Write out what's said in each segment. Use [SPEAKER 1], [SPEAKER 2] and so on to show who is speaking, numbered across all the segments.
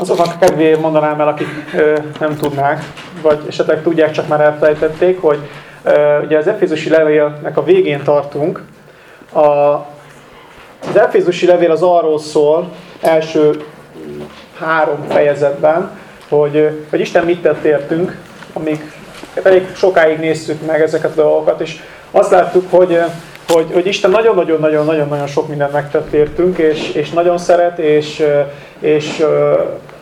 [SPEAKER 1] azoknak kedvéért mondanám el, akik ö, nem tudnák, vagy esetleg tudják, csak már elfelejtették, hogy ö, ugye az Efézusi levélnek a végén tartunk. A, az Efézusi levél az arról szól, első három fejezetben, hogy, hogy Isten mit tett értünk, amíg elég sokáig néztük meg ezeket a dolgokat, és azt láttuk, hogy, hogy, hogy Isten nagyon-nagyon-nagyon-nagyon sok mindent megtett értünk, és, és nagyon szeret, és, és,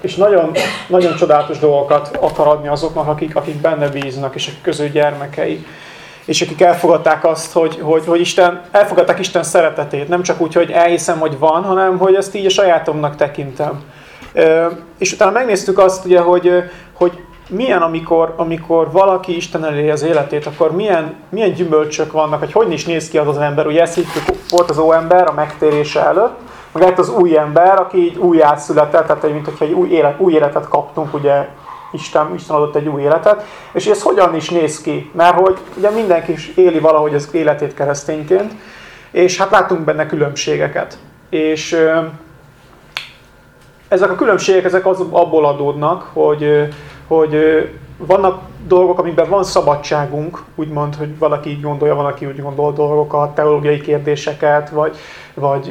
[SPEAKER 1] és nagyon, nagyon csodálatos dolgokat akar adni azoknak, akik, akik benne bíznak, és akik közül gyermekei. És akik elfogadták azt, hogy, hogy, hogy Isten, elfogadták Isten szeretetét. Nem csak úgy, hogy elhiszem, hogy van, hanem hogy ezt így a sajátomnak tekintem. És utána megnéztük azt, ugye, hogy, hogy milyen, amikor, amikor valaki Isten elé az életét, akkor milyen, milyen gyümölcsök vannak, hogy hogy is néz ki az az ember. Ugye ezt hittük, volt az óember a megtérése előtt, lett az új ember, aki így újjászületett, tehát mint hogyha egy új, élet, új életet kaptunk, ugye Isten, Isten adott egy új életet, és ez hogyan is néz ki? Mert hogy ugye mindenki is éli valahogy az életét keresztényként, és hát látunk benne különbségeket. És ezek a különbségek ezek az, abból adódnak, hogy, hogy vannak dolgok, amiben van szabadságunk, úgymond, hogy valaki így gondolja, valaki úgy gondol dolgokat, teológiai kérdéseket, vagy, vagy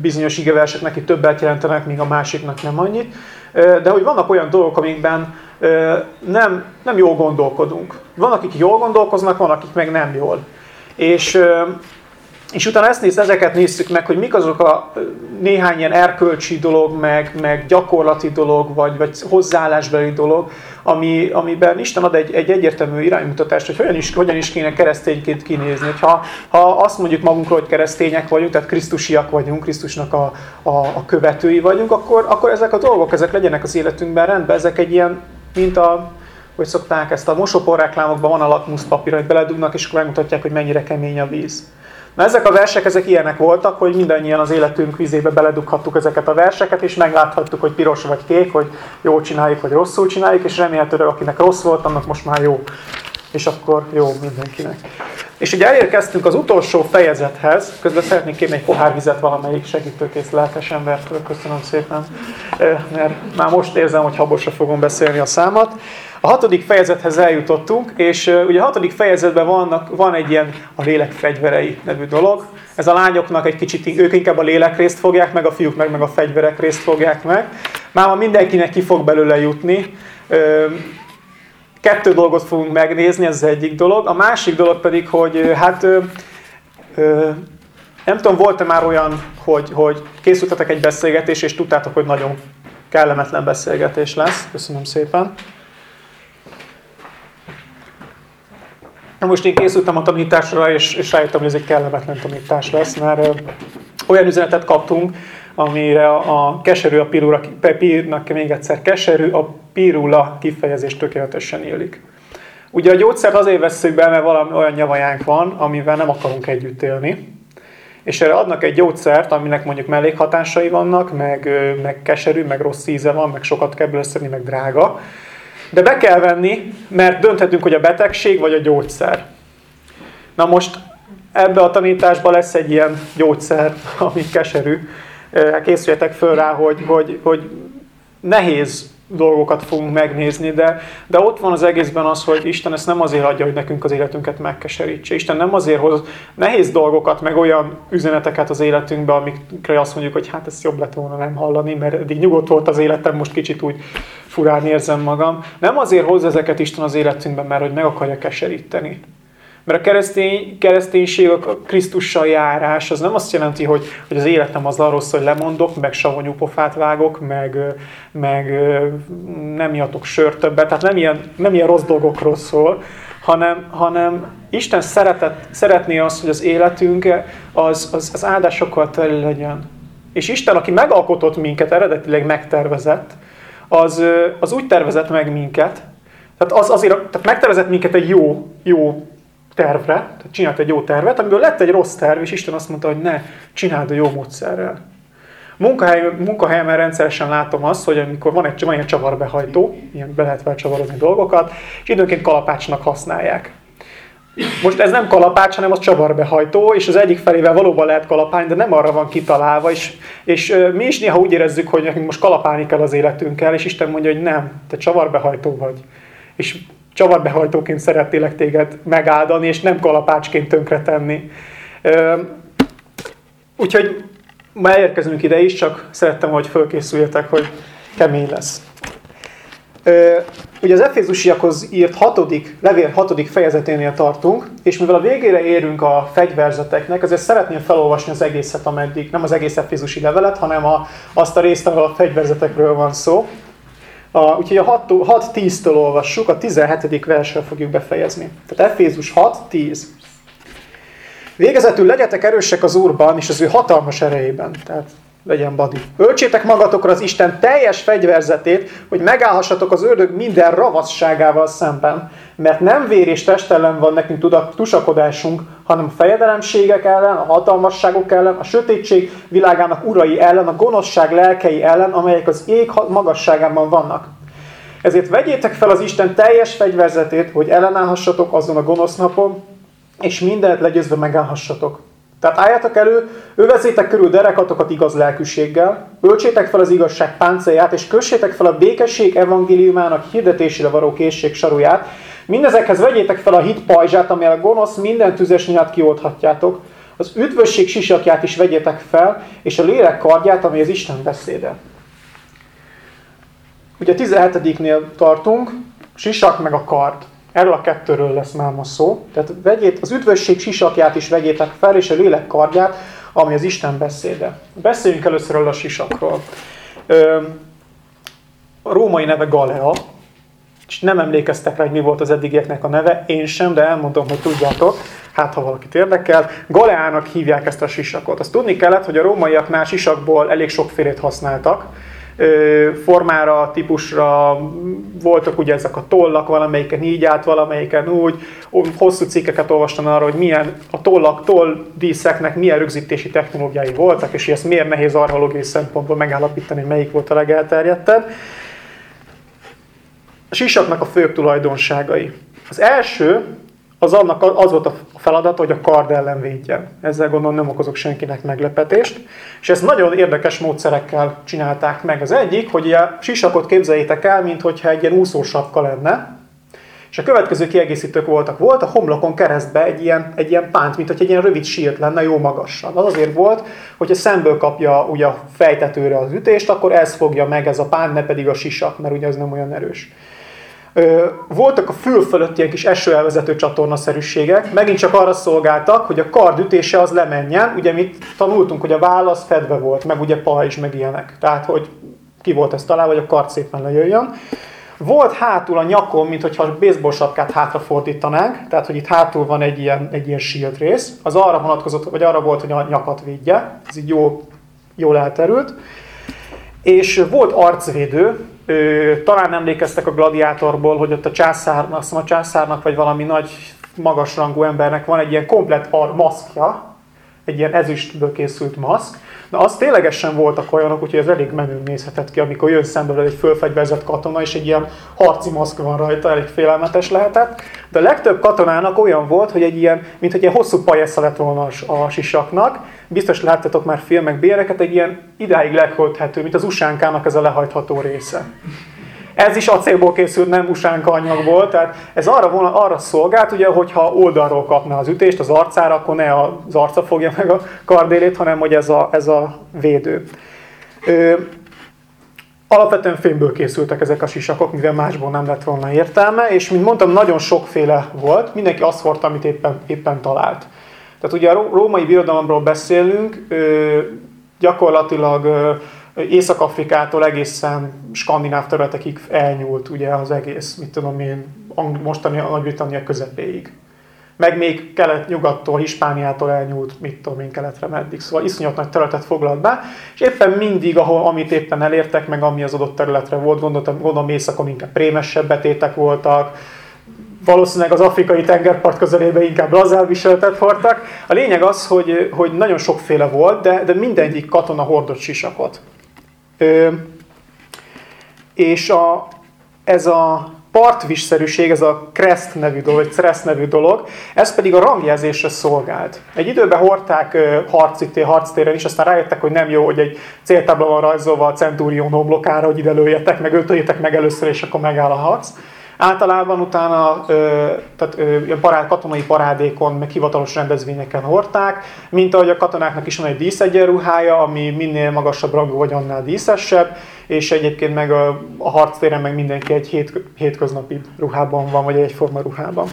[SPEAKER 1] bizonyos igeversek neki többet jelentenek, míg a másiknak nem annyit. De hogy vannak olyan dolgok, amikben nem, nem jól gondolkodunk. Van, akik jól gondolkoznak, van, akik meg nem jól. És és utána ezt néz, ezeket néztük meg, hogy mik azok a néhány ilyen erkölcsi dolog, meg, meg gyakorlati dolog, vagy, vagy hozzáállásbeli dolog, ami, amiben Isten ad egy, egy egyértelmű iránymutatást, hogy hogyan is, hogyan is kéne keresztényként kinézni. Ha, ha azt mondjuk magunkról, hogy keresztények vagyunk, tehát krisztusiak vagyunk, Krisztusnak a, a, a követői vagyunk, akkor, akkor ezek a dolgok, ezek legyenek az életünkben rendben, ezek egy ilyen, mint a, hogy szokták ezt a mosópor reklámokban van a lakmuszpapír, hogy beledugnak, és akkor megmutatják, hogy mennyire kemény a víz. Na ezek a versek, ezek ilyenek voltak, hogy mindannyian az életünk vizébe beledughattuk ezeket a verseket, és megláthattuk, hogy piros vagy kék, hogy jól csináljuk, vagy rosszul csináljuk, és remélhetőleg akinek rossz volt, annak most már jó. És akkor jó mindenkinek. És ugye elérkeztünk az utolsó fejezethez, közben szeretnék kérni egy pohár vizet valamelyik segítőkész lelkes embertől, köszönöm szépen, mert már most érzem, hogy habosra fogom beszélni a számat. A hatodik fejezethez eljutottunk, és ugye a hatodik fejezetben vannak, van egy ilyen a lélek fegyverei nevű dolog. Ez a lányoknak egy kicsit, ők inkább a lélek részt fogják meg, a fiúk meg, meg a fegyverek részt fogják meg. Már mindenkinek ki fog belőle jutni. Kettő dolgot fogunk megnézni, ez az egyik dolog. A másik dolog pedig, hogy hát nem tudom, volt-e már olyan, hogy, hogy készültetek egy beszélgetés, és tudtátok, hogy nagyon kellemetlen beszélgetés lesz. Köszönöm szépen. Most én készültem a tanításra, és, és rájöttem, hogy ez egy kellemetlen tanítás lesz, mert olyan üzenetet kaptunk, amire a keserű a pirula, pírnak még egyszer keserű, a pirula kifejezés tökéletesen élik. Ugye a gyógyszert azért veszük be, mert valami olyan nyavajánk van, amivel nem akarunk együtt élni. És erre adnak egy gyógyszert, aminek mondjuk mellékhatásai vannak, meg, meg keserű, meg rossz íze van, meg sokat kell belőle meg drága. De be kell venni, mert dönthetünk, hogy a betegség vagy a gyógyszer. Na most ebbe a tanításba lesz egy ilyen gyógyszer, ami keserű. Készüljetek föl rá, hogy, hogy, hogy nehéz dolgokat fogunk megnézni, de, de ott van az egészben az, hogy Isten ezt nem azért adja, hogy nekünk az életünket megkeserítse. Isten nem azért hoz nehéz dolgokat, meg olyan üzeneteket az életünkbe, amikre azt mondjuk, hogy hát ezt jobb lett volna nem hallani, mert eddig nyugodt volt az életem, most kicsit úgy furán érzem magam. Nem azért hoz ezeket Isten az életünkben, mert hogy meg akarja keseríteni. Mert a keresztény, kereszténység, a Krisztussal járás, az nem azt jelenti, hogy, hogy az életem az arról szól, hogy lemondok, meg savanyú pofát vágok, meg, meg nem iatok sört többet, tehát nem ilyen, nem ilyen rossz dolgokról szól, hanem, hanem Isten szeretet, szeretné azt, hogy az életünk az, az, az áldásokkal teli legyen. És Isten, aki megalkotott minket, eredetileg megtervezett, az, az úgy tervezett meg minket, tehát az azért, tehát megtervezett minket egy jó, jó tervre, tehát csinált egy jó tervet, amiből lett egy rossz terv, és Isten azt mondta, hogy ne, csináld a jó módszerrel. Munkahely, munkahelyemen rendszeresen látom azt, hogy amikor van egy, van egy csavarbehajtó, ilyen be lehet felcsavarozni dolgokat, és időnként kalapácsnak használják. Most ez nem kalapács, hanem az csavarbehajtó, és az egyik felével valóban lehet kalapálni, de nem arra van kitalálva, és, és mi is néha úgy érezzük, hogy nekünk most kalapálni kell az életünkkel, és Isten mondja, hogy nem, te csavarbehajtó vagy. És csavarbehajtóként szeretnélek téged megáldani, és nem kalapácsként tönkretenni. Úgyhogy ma elérkezünk ide is, csak szerettem, hogy fölkészüljetek, hogy kemény lesz. Ugye az Efézusiakhoz írt hatodik, levél hatodik fejezeténél tartunk, és mivel a végére érünk a fegyverzeteknek, ezért szeretném felolvasni az egészet, ameddig, nem az egész Efézusi levelet, hanem a, azt a részt, ahol a fegyverzetekről van szó. A, úgyhogy a 6-10-től olvassuk, a 17. versről fogjuk befejezni. Tehát Efézus 6-10. Végezetül legyetek erősek az Úrban és az ő hatalmas erejében. Tehát legyen badi. Öltsétek magatokra az Isten teljes fegyverzetét, hogy megállhassatok az ördög minden ravasságával szemben. Mert nem vér és test ellen van nekünk tudat, tusakodásunk, hanem a fejedelemségek ellen, a hatalmasságok ellen, a sötétség világának urai ellen, a gonoszság lelkei ellen, amelyek az ég magasságában vannak. Ezért vegyétek fel az Isten teljes fegyverzetét, hogy ellenállhassatok azon a gonosz napon, és mindent legyőzve megállhassatok. Tehát álljatok elő, övezétek körül derekatokat igaz lelkűséggel, öltsétek fel az igazság páncélját, és kössétek fel a békesség evangéliumának hirdetésére való készség saruját. Mindezekhez vegyétek fel a hit pajzsát, amely a gonosz minden tüzes nyát kioldhatjátok. Az üdvösség sisakját is vegyétek fel, és a lélek kardját, ami az Isten beszéde. Ugye a 17-nél tartunk, sisak meg a kard. Erről a kettőről lesz már ma szó. Tehát vegyét, az üdvösség sisakját is vegyétek fel, és a lélek kardját, ami az Isten beszéde. Beszéljünk először a sisakról. A római neve Galea, és nem emlékeztek rá, hogy mi volt az eddigieknek a neve, én sem, de elmondom, hogy tudjátok, hát ha valakit érdekel. Galeának hívják ezt a sisakot. Azt tudni kellett, hogy a rómaiaknál sisakból elég sokfélét használtak formára, típusra voltak ugye ezek a tollak, valamelyiken így állt, valamelyiken úgy. Hosszú cikkeket olvastam arra, hogy milyen a tollak, toll díszeknek milyen rögzítési technológiái voltak, és ezt miért nehéz archeológiai szempontból megállapítani, hogy melyik volt a legelterjedtebb. A sisaknak a főbb tulajdonságai. Az első, az, annak, az volt a feladat, hogy a kard ellen védjen. Ezzel gondolom nem okozok senkinek meglepetést. És ezt nagyon érdekes módszerekkel csinálták meg. Az egyik, hogy a sisakot képzeljétek el, mintha egy ilyen úszósapka lenne, és a következő kiegészítők voltak. Volt a homlokon keresztbe egy ilyen, egy ilyen pánt, mint hogy egy ilyen rövid sírt lenne, jó magasan. Az azért volt, hogyha szemből kapja ugye a fejtetőre az ütést, akkor ez fogja meg ez a pánt, ne pedig a sisak, mert ugye ez nem olyan erős. Voltak a fül fölött ilyen kis esőelvezető csatornaszerűségek, megint csak arra szolgáltak, hogy a kard ütése az lemenjen. Ugye mit tanultunk, hogy a válasz fedve volt, meg ugye pajzs, meg ilyenek. Tehát, hogy ki volt ez talán, hogy a kard szépen lejöjjön. Volt hátul a nyakon, mint hogyha a baseball sapkát hátrafordítanánk, tehát hogy itt hátul van egy ilyen, egy ilyen shield rész, az arra vonatkozott, vagy arra volt, hogy a nyakat védje, ez így jó, jól elterült. És volt arcvédő, Ö, talán emlékeztek a gladiátorból, hogy ott a császárnak, azt a császárnak, vagy valami nagy magasrangú embernek van egy ilyen komplet ar maszkja, egy ilyen ezüstből készült maszk, de az ténylegesen voltak olyanok, úgyhogy ez elég menő nézhetett ki, amikor jön szembe egy fölfegyverzett katona, és egy ilyen harci maszk van rajta, elég félelmetes lehetett. De a legtöbb katonának olyan volt, hogy egy ilyen, mint egy ilyen hosszú pajesza lett volna a sisaknak, biztos láttatok már filmek, béreket, egy ilyen idáig leköthető, mint az usánkának ez a lehajtható része. Ez is acélból készült, nem usánka anyagból, tehát ez arra, volna, arra szolgált, ugye, hogyha oldalról kapna az ütést az arcára, akkor ne az arca fogja meg a kardélét, hanem hogy ez a, ez a védő. Ö, alapvetően fémből készültek ezek a sisakok, mivel másból nem lett volna értelme, és mint mondtam, nagyon sokféle volt, mindenki azt hordta, amit éppen, éppen talált. Tehát ugye a római birodalomról beszélünk, gyakorlatilag Észak-Afrikától egészen skandináv területekig elnyúlt ugye az egész, mit tudom én, mostani Nagy-Britannia közepéig. Meg még kelet-nyugattól, Hispániától elnyúlt, mit tudom én, keletre meddig. Szóval iszonyat nagy területet foglalt be, és éppen mindig, ahol, amit éppen elértek, meg ami az adott területre volt, gondoltam, gondolom északon inkább prémesebb betétek voltak, valószínűleg az afrikai tengerpart közelébe inkább lazál viseletet hordtak. A lényeg az, hogy, hogy nagyon sokféle volt, de, de mindegyik katona hordott sisakot. Ö, és a, ez a partvisszerűség, ez a crest nevű dolog, vagy crest nevű dolog, ez pedig a rangjelzésre szolgált. Egy időben hordták harcité, harctéren is, aztán rájöttek, hogy nem jó, hogy egy céltábla van rajzolva a Centurion homlokára, hogy ide lőjetek, meg öltöljétek meg először, és akkor megáll a harc. Általában utána tehát, ö, parád, katonai parádékon, meg hivatalos rendezvényeken hordták, mint ahogy a katonáknak is van egy díszegyenruhája, ami minél magasabb rangú vagy annál díszesebb, és egyébként meg a, a harctéren meg mindenki egy hét, hétköznapi ruhában van, vagy egyforma ruhában.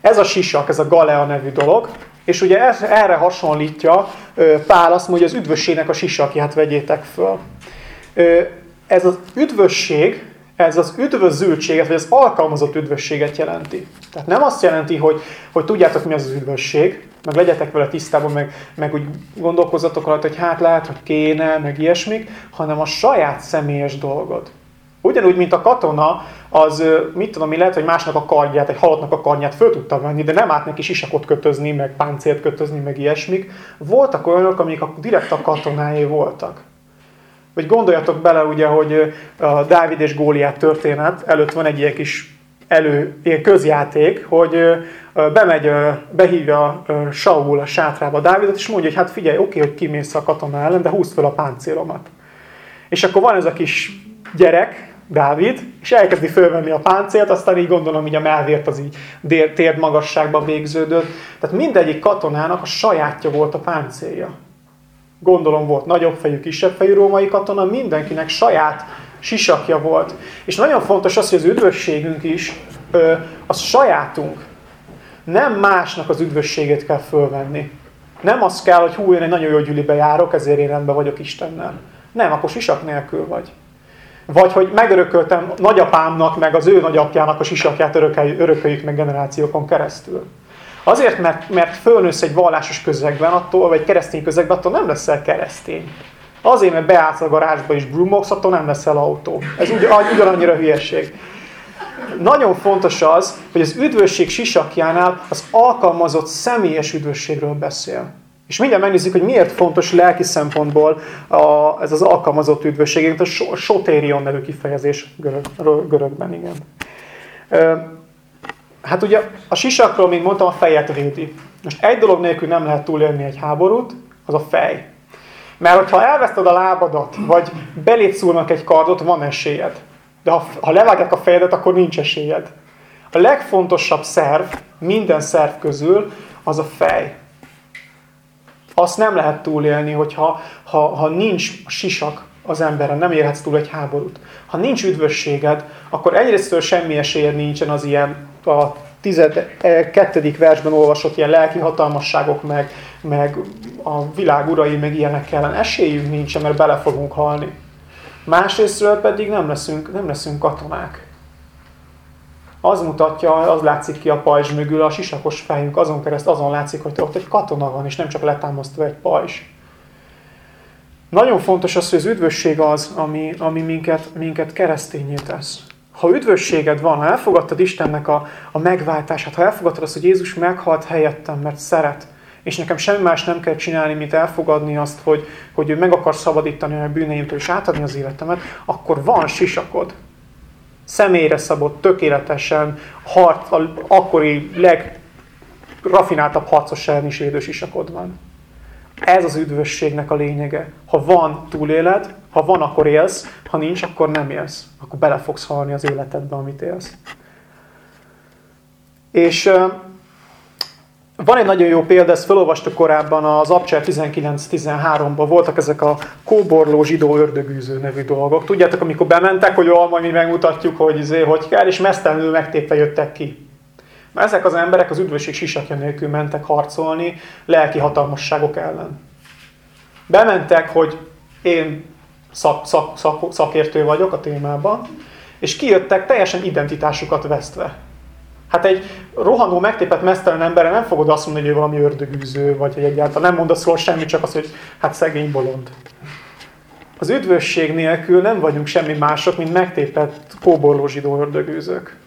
[SPEAKER 1] Ez a sisak, ez a galea nevű dolog, és ugye erre hasonlítja Pál azt mondja, hogy az üdvösségnek a sisakját vegyétek föl. Ez az üdvösség, ez az üdvözültséget, vagy az alkalmazott üdvösséget jelenti. Tehát nem azt jelenti, hogy, hogy tudjátok, mi az az üdvösség, meg legyetek vele tisztában, meg, meg úgy gondolkozzatok alatt, hogy hát lehet, hogy kéne, meg ilyesmik, hanem a saját személyes dolgod. Ugyanúgy, mint a katona, az, mit tudom, mi lehet, hogy másnak a kardját, egy halottnak a kardját föl tudta venni, de nem állt neki sisakot kötözni, meg páncélt kötözni, meg ilyesmik. Voltak olyanok, amik a, direkt a katonáé voltak. Vagy gondoljatok bele, ugye, hogy a Dávid és Góliát történet előtt van egy ilyen kis elő, ilyen közjáték, hogy bemegy, behívja Saul a sátrába Dávidot, és mondja, hogy hát figyelj, oké, hogy kimész a katona ellen, de húzd fel a páncélomat. És akkor van ez a kis gyerek, Dávid, és elkezdi fölvenni a páncélt, aztán így gondolom, hogy a melvért az így térd magasságban végződött. Tehát mindegyik katonának a sajátja volt a páncélja. Gondolom volt nagyobb fejű, kisebb fejű római katona, mindenkinek saját sisakja volt. És nagyon fontos az, hogy az üdvösségünk is, az sajátunk. Nem másnak az üdvösségét kell fölvenni. Nem az kell, hogy hú, én egy nagyon jó gyűlibe járok, ezért én rendben vagyok Istennel. Nem, akkor sisak nélkül vagy. Vagy hogy megörököltem nagyapámnak, meg az ő nagyapjának a sisakját örököljük meg generációkon keresztül. Azért, mert, mert fölnősz egy vallásos közegben, attól, vagy keresztény közegben, attól nem leszel keresztény. Azért, mert beállsz a garázsba és brumogsz, attól nem leszel autó. Ez ugy, ugyanannyira hülyeség. Nagyon fontos az, hogy az üdvösség sisakjánál az alkalmazott személyes üdvösségről beszél. És mindjárt megnézzük, hogy miért fontos lelki szempontból a, ez az alkalmazott üdvösség, a sotérion nevű kifejezés görög, görögben, igen. Hát ugye a sisakról, mint mondtam, a fejet védi. Most egy dolog nélkül nem lehet túlélni egy háborút, az a fej. Mert hogyha elveszted a lábadat, vagy belét egy kardot, van esélyed. De ha, ha levágják a fejedet, akkor nincs esélyed. A legfontosabb szerv, minden szerv közül, az a fej. Azt nem lehet túlélni, hogyha ha, ha nincs sisak az emberen, nem érhetsz túl egy háborút. Ha nincs üdvösséged, akkor egyrésztől semmi esélyed nincsen az ilyen a kettedik versben olvasott ilyen lelki hatalmasságok, meg, meg a világ urai, meg ilyenek ellen esélyünk nincsen, mert bele fogunk halni. Másrésztről pedig nem leszünk, nem leszünk katonák. Az mutatja, az látszik ki a pajzs mögül, a sisakos fejünk, azon kereszt azon látszik, hogy ott egy katona van, és nem csak letámasztva egy pajzs. Nagyon fontos az, hogy az üdvösség az, ami, ami minket, minket keresztényé tesz. Ha üdvösséged van, ha elfogadtad Istennek a, a megváltását, ha elfogadtad azt, hogy Jézus meghalt helyettem, mert szeret, és nekem semmi más nem kell csinálni, mint elfogadni azt, hogy, hogy ő meg akar szabadítani a bűneimtől és átadni az életemet, akkor van sisakod. Személyre szabott, tökéletesen, harc, akkori legrafináltabb harcos ellen is védő sisakod van. Ez az üdvösségnek a lényege. Ha van, túléled, ha van, akkor élsz, ha nincs, akkor nem élsz. Akkor bele fogsz halni az életedbe, amit élsz. És van egy nagyon jó példa, ezt felolvastuk korábban az Abcser 19-13-ban, voltak ezek a kóborló zsidó ördögűző nevű dolgok. Tudjátok, amikor bementek, hogy jól, majd mi megmutatjuk, hogy izé, hogy kell, és mesztelenül megtépve jöttek ki. Mert ezek az emberek az üdvösség sisakja nélkül mentek harcolni lelki hatalmasságok ellen. Bementek, hogy én szak, szak, szak, szakértő vagyok a témában, és kijöttek teljesen identitásukat vesztve. Hát egy rohanó, megtépett mesztelen emberre nem fogod azt mondani, hogy ő valami ördögűző, vagy hogy egyáltalán nem mondasz róla semmit, csak az, hogy hát szegény bolond. Az üdvösség nélkül nem vagyunk semmi mások, mint megtépett kóborló zsidó ördögűzők.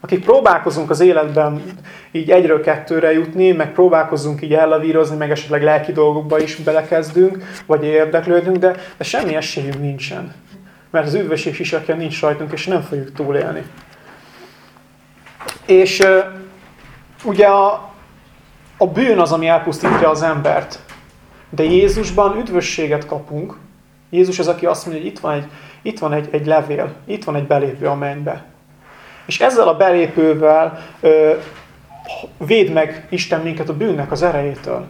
[SPEAKER 1] Akik próbálkozunk az életben így egyről kettőre jutni, meg próbálkozunk így ellavírozni, meg esetleg lelki dolgokba is belekezdünk, vagy érdeklődünk, de, de semmi esélyünk nincsen. Mert az üdvösség sisakja nincs rajtunk, és nem fogjuk túlélni. És ugye a, a bűn az, ami elpusztítja az embert. De Jézusban üdvösséget kapunk. Jézus az, aki azt mondja, hogy itt van egy, itt van egy, egy levél, itt van egy belépő a mennybe. És ezzel a belépővel ö, véd meg Isten minket a bűnnek az erejétől.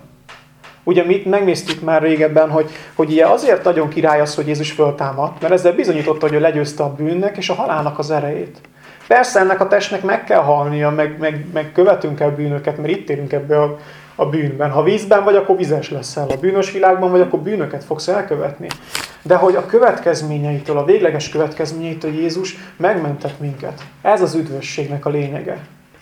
[SPEAKER 1] Ugye mi megnéztük már régebben, hogy, hogy ugye azért nagyon király az, hogy Jézus föltámadt, mert ezzel bizonyította, hogy ő legyőzte a bűnnek és a halálnak az erejét. Persze ennek a testnek meg kell halnia, meg, meg, meg követünk el bűnöket, mert itt érünk ebbe a, a bűnben. Ha vízben vagy, akkor vizes leszel. Ha bűnös világban vagy, akkor bűnöket fogsz elkövetni. De hogy a következményeitől, a végleges következményeitől Jézus megmentett minket. Ez az üdvösségnek a lényege.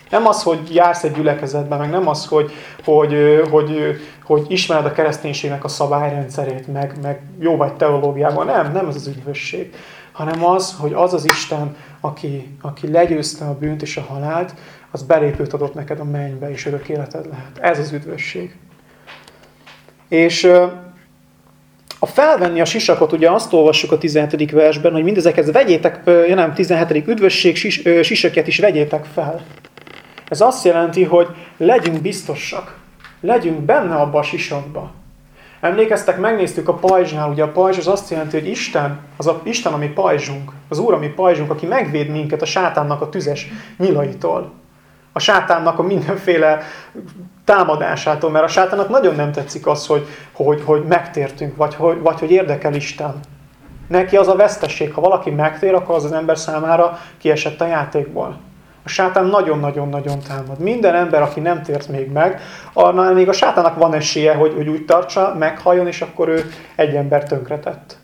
[SPEAKER 1] Nem az, hogy jársz egy gyülekezetbe, meg nem az, hogy, hogy, hogy, hogy ismered a kereszténységnek a szabályrendszerét, meg, meg jó vagy teológiában. Nem, nem ez az üdvösség. Hanem az, hogy az az Isten, aki, aki legyőzte a bűnt és a halált, az belépőt adott neked a mennybe, és örök életed lehet. Ez az üdvösség. És a felvenni a sisakot, ugye azt olvassuk a 17. versben, hogy mindezekhez vegyétek, ja nem, 17. üdvösség sis, is vegyétek fel. Ez azt jelenti, hogy legyünk biztosak. Legyünk benne abba a sisakba. Emlékeztek, megnéztük a pajzsnál, ugye a pajzs az azt jelenti, hogy Isten, az a Isten, ami pajzsunk, az Úr, ami pajzsunk, aki megvéd minket a sátánnak a tüzes nyilaitól. A sátánnak a mindenféle támadásától, mert a sátánnak nagyon nem tetszik az, hogy, hogy, hogy megtértünk, vagy hogy, vagy hogy érdekel Isten. Neki az a vesztesség, ha valaki megtér, akkor az az ember számára kiesett a játékból. A sátán nagyon-nagyon-nagyon támad. Minden ember, aki nem tért még meg, annál még a sátának van esélye, hogy, hogy úgy tartsa, meghalljon, és akkor ő egy ember tönkretett.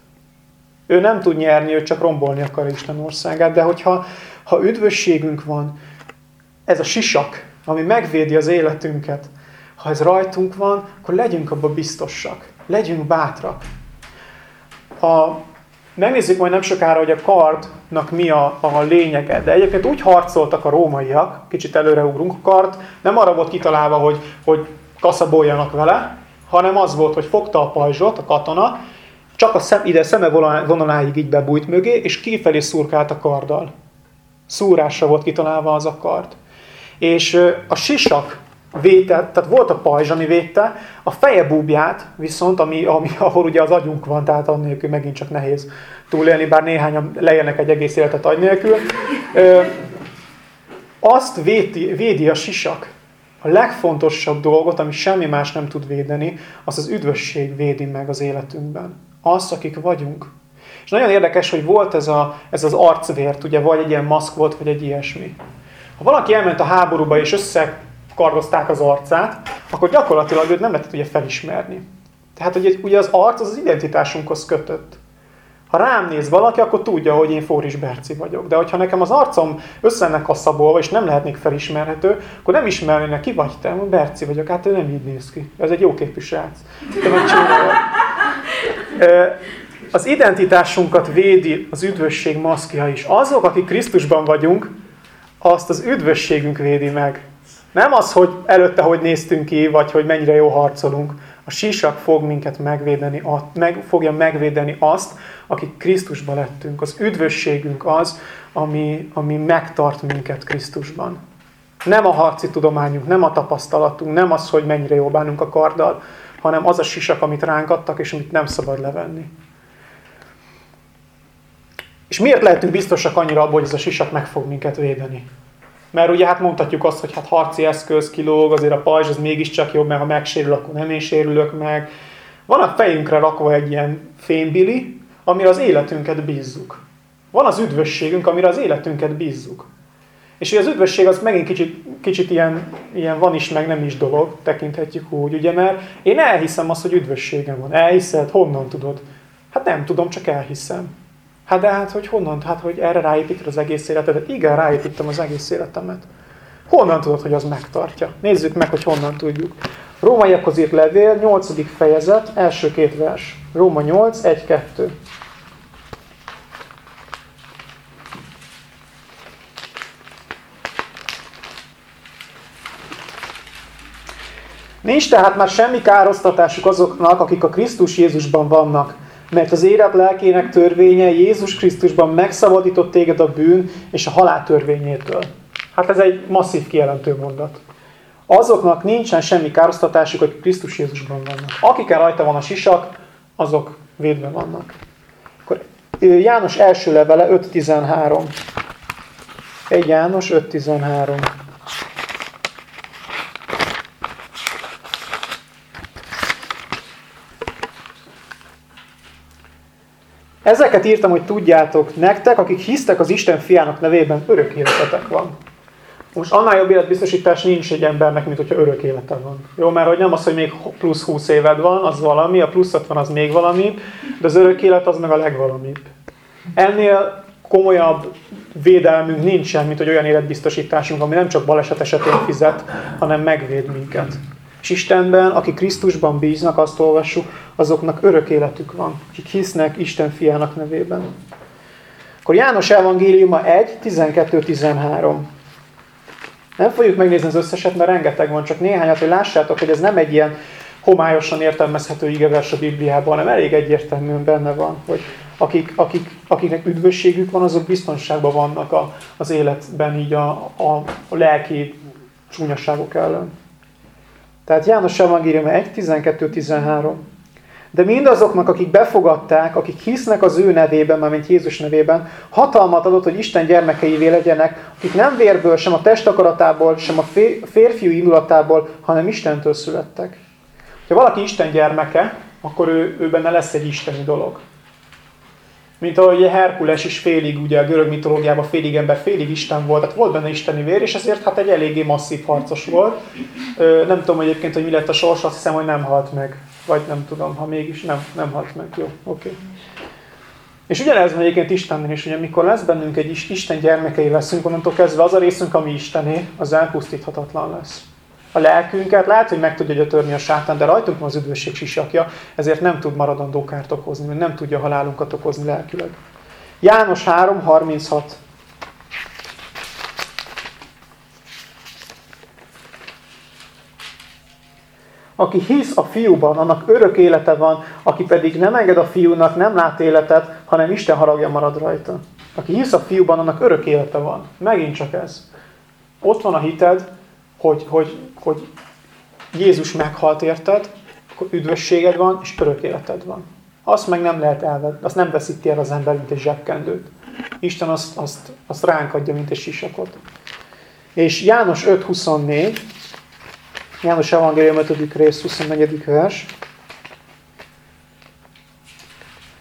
[SPEAKER 1] Ő nem tud nyerni, ő csak rombolni akar Isten országát, de hogyha ha üdvösségünk van, ez a sisak, ami megvédi az életünket, ha ez rajtunk van, akkor legyünk abba biztosak. Legyünk bátrak. A Megnézzük majd nem sokára, hogy a kardnak mi a, a lényege. De egyébként úgy harcoltak a rómaiak, kicsit előreugrunk, a kard nem arra volt kitalálva, hogy, hogy kaszaboljanak vele, hanem az volt, hogy fogta a pajzsot, a katona, csak a szem, ide szeme vonaláig így bebújt mögé, és kifelé szurkált a karddal. Szúrásra volt kitalálva az a kard. És a sisak véte, tehát volt a pajzs, ami védte, a feje búbját viszont, ami, ami, ahol ugye az agyunk van, tehát annélkül megint csak nehéz túlélni, bár néhányan lejelnek egy egész életet agy nélkül, ö, azt védi, védi a sisak. A legfontosabb dolgot, ami semmi más nem tud védeni, az az üdvösség védi meg az életünkben. Az, akik vagyunk. És nagyon érdekes, hogy volt ez, a, ez az arcvért, ugye, vagy egy ilyen maszk volt, vagy egy ilyesmi. Ha valaki elment a háborúba, és össze kargozták az arcát, akkor gyakorlatilag őt nem lehetett ugye felismerni. Tehát ugye, ugye az arc az az identitásunkhoz kötött. Ha rám néz valaki, akkor tudja, hogy én Fóris Berci vagyok. De hogyha nekem az arcom összennek a szabolva, és nem lehetnék felismerhető, akkor nem ismernének ki vagy te, Berci vagyok, hát ő nem így néz ki. Ez egy jó képű srác. Az identitásunkat védi az üdvösség maszkja is. Azok, akik Krisztusban vagyunk, azt az üdvösségünk védi meg. Nem az, hogy előtte hogy néztünk ki, vagy hogy mennyire jó harcolunk. A sisak fog minket megvédeni, meg, fogja megvédeni azt, akik Krisztusban lettünk. Az üdvösségünk az, ami, ami megtart minket Krisztusban. Nem a harci tudományunk, nem a tapasztalatunk, nem az, hogy mennyire jó bánunk a karddal, hanem az a sisak, amit ránk adtak, és amit nem szabad levenni. És miért lehetünk biztosak annyira abból, hogy ez a sisak meg fog minket védeni? Mert ugye hát mondhatjuk azt, hogy hát harci eszköz kilóg, azért a pajzs az mégiscsak jobb, mert ha megsérül, akkor nem én sérülök meg. Van a fejünkre rakva egy ilyen fémbili, amire az életünket bízzuk. Van az üdvösségünk, amire az életünket bízzuk. És ugye az üdvösség az megint kicsit, kicsit ilyen, ilyen van is, meg nem is dolog, tekinthetjük úgy, ugye, mert én elhiszem azt, hogy üdvösségem van. Elhiszed? Honnan tudod? Hát nem tudom, csak elhiszem. Hát de hát, hogy honnan? Hát, hogy erre ráépíted az egész életedet? Igen, ráépítem az egész életemet. Honnan tudod, hogy az megtartja? Nézzük meg, hogy honnan tudjuk. Rómaiakhoz írt levél, 8. fejezet, első két vers. Róma 8, 1-2. Nincs tehát már semmi károsztatásuk azoknak, akik a Krisztus Jézusban vannak, mert az élet lelkének törvénye Jézus Krisztusban megszabadított téged a bűn és a halál törvényétől. Hát ez egy masszív kijelentő mondat. Azoknak nincsen semmi károsztatásuk, hogy Krisztus Jézusban vannak. Akikkel rajta van a sisak, azok védve vannak. Akkor János első levele 5.13. 1 János 5.13. Ezeket írtam, hogy tudjátok nektek, akik hisztek az Isten fiának nevében, örök életetek van. Most annál jobb életbiztosítás nincs egy embernek, mint hogyha örök élete van. Jó, mert hogy nem az, hogy még plusz 20 éved van, az valami, a plusz 50 az még valami, de az örök élet az meg a legvalamibb. Ennél komolyabb védelmünk nincsen, mint hogy olyan életbiztosításunk, ami nem csak baleset esetén fizet, hanem megvéd minket. És Istenben, akik Krisztusban bíznak, azt olvassuk, azoknak örök életük van, akik hisznek Isten fiának nevében. Akkor János evangéliuma 1, 12-13. Nem fogjuk megnézni az összeset, mert rengeteg van, csak néhányat, hogy lássátok, hogy ez nem egy ilyen homályosan értelmezhető igevers a Bibliában, hanem elég egyértelműen benne van, hogy akik, akik, akiknek üdvösségük van, azok biztonságban vannak a, az életben így a, a, a lelki csúnyasságok ellen. Tehát János Evangélium 1, 12-13. De mindazoknak, akik befogadták, akik hisznek az ő nevében, mármint Jézus nevében, hatalmat adott, hogy Isten gyermekeivé legyenek, akik nem vérből, sem a testakaratából, sem a férfiú indulatából, hanem Istentől születtek. Ha valaki Isten gyermeke, akkor ő, ő benne lesz egy isteni dolog. Mint ahogy Herkules is félig, ugye a görög mitológiában félig ember, félig Isten volt, tehát volt benne isteni vér, és ezért hát egy eléggé masszív harcos volt. Nem tudom egyébként, hogy mi lett a sors, azt hiszem, hogy nem halt meg. Vagy nem tudom, ha mégis nem, nem halt meg. Jó, oké. Okay. És ugyanez van egyébként Istennél is, hogy amikor lesz bennünk egy Isten gyermekei leszünk, onnantól kezdve az a részünk, ami Istené, az elpusztíthatatlan lesz a lelkünket, lehet, hogy meg tudja törni a sátán, de rajtunk van az üdvösség sisakja, ezért nem tud maradandó kárt okozni, mert nem tudja halálunkat okozni lelkileg. János 3.36 Aki hisz a fiúban, annak örök élete van, aki pedig nem enged a fiúnak, nem lát életet, hanem Isten haragja marad rajta. Aki hisz a fiúban, annak örök élete van. Megint csak ez. Ott van a hited, hogy, hogy, hogy Jézus meghalt érted, akkor üdvösséged van, és örök életed van. Azt meg nem lehet elvenni, azt nem veszíti el az ember, mint egy zsebkendőt. Isten azt, azt, azt ránk adja, mint egy sisakot. És János 5.24, János Evangélium 5. rész, 24. vers.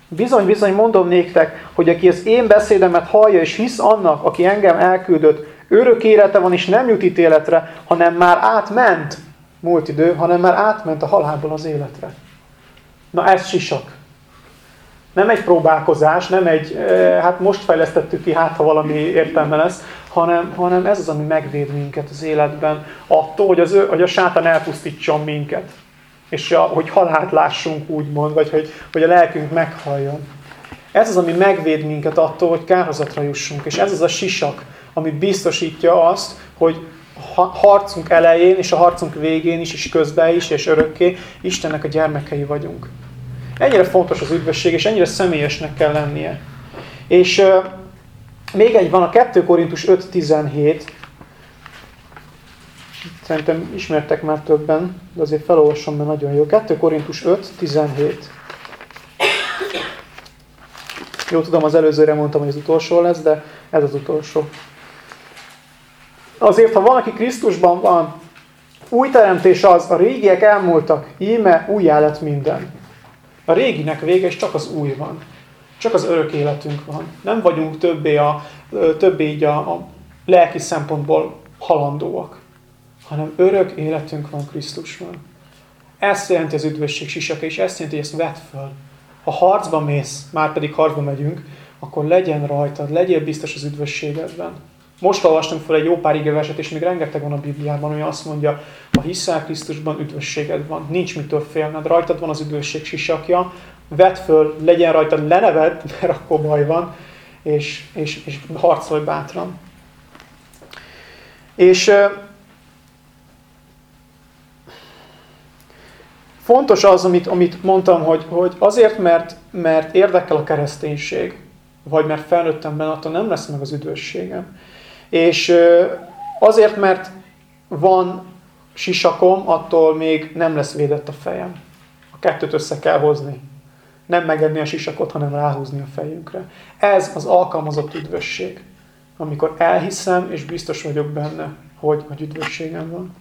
[SPEAKER 1] Bizony, bizony mondom néktek, hogy aki az én beszédemet hallja és hisz annak, aki engem elküldött, Örök élete van, és nem jut ítéletre, hanem már átment, múlt idő, hanem már átment a halálból az életre. Na ez sisak. Nem egy próbálkozás, nem egy, hát most fejlesztettük ki, hát ha valami értelme lesz, hanem, hanem ez az, ami megvéd minket az életben, attól, hogy, az, hogy a sátán elpusztítson minket. És a, hogy halált lássunk, úgymond, vagy hogy, hogy a lelkünk meghalljon. Ez az, ami megvéd minket attól, hogy kárhozatra jussunk. És ez az a sisak, ami biztosítja azt, hogy harcunk elején és a harcunk végén is, és közben is, és örökké Istennek a gyermekei vagyunk. Ennyire fontos az üdvösség, és ennyire személyesnek kell lennie. És uh, még egy van, a 2 Korintus 5.17. Szerintem ismertek már többen, de azért felolvasom, mert nagyon jó. 2 Korintus 5.17. Jó, tudom, az előzőre mondtam, hogy az utolsó lesz, de ez az utolsó. Azért, ha valaki Krisztusban van, új teremtés az, a régiek elmúltak, íme újjá lett minden. A réginek vége, és csak az új van. Csak az örök életünk van. Nem vagyunk többé, a, többé így a, a lelki szempontból halandóak, hanem örök életünk van Krisztusban. Ezt jelenti az üdvösség sisaka, és ezt jelenti, hogy ezt vedd föl. Ha harcba mész, már pedig harcba megyünk, akkor legyen rajtad, legyél biztos az üdvösségedben. Most olvastam fel egy jó pár igeverset, és még rengeteg van a Bibliában, ami azt mondja, ha hiszel Krisztusban, üdvösséged van, nincs mitől félned, rajtad van az üdvösség sisakja, vedd föl, legyen rajtad leneved, mert akkor baj van, és, és, és harcolj bátran. És fontos az, amit, amit mondtam, hogy, hogy azért, mert, mert érdekel a kereszténység, vagy mert felnőttem benne, attól nem lesz meg az üdvösségem. És Azért, mert van sisakom, attól még nem lesz védett a fejem. A kettőt össze kell hozni. Nem megenni a sisakot, hanem ráhúzni a fejünkre. Ez az alkalmazott üdvösség. Amikor elhiszem, és biztos vagyok benne, hogy, hogy üdvösségem van.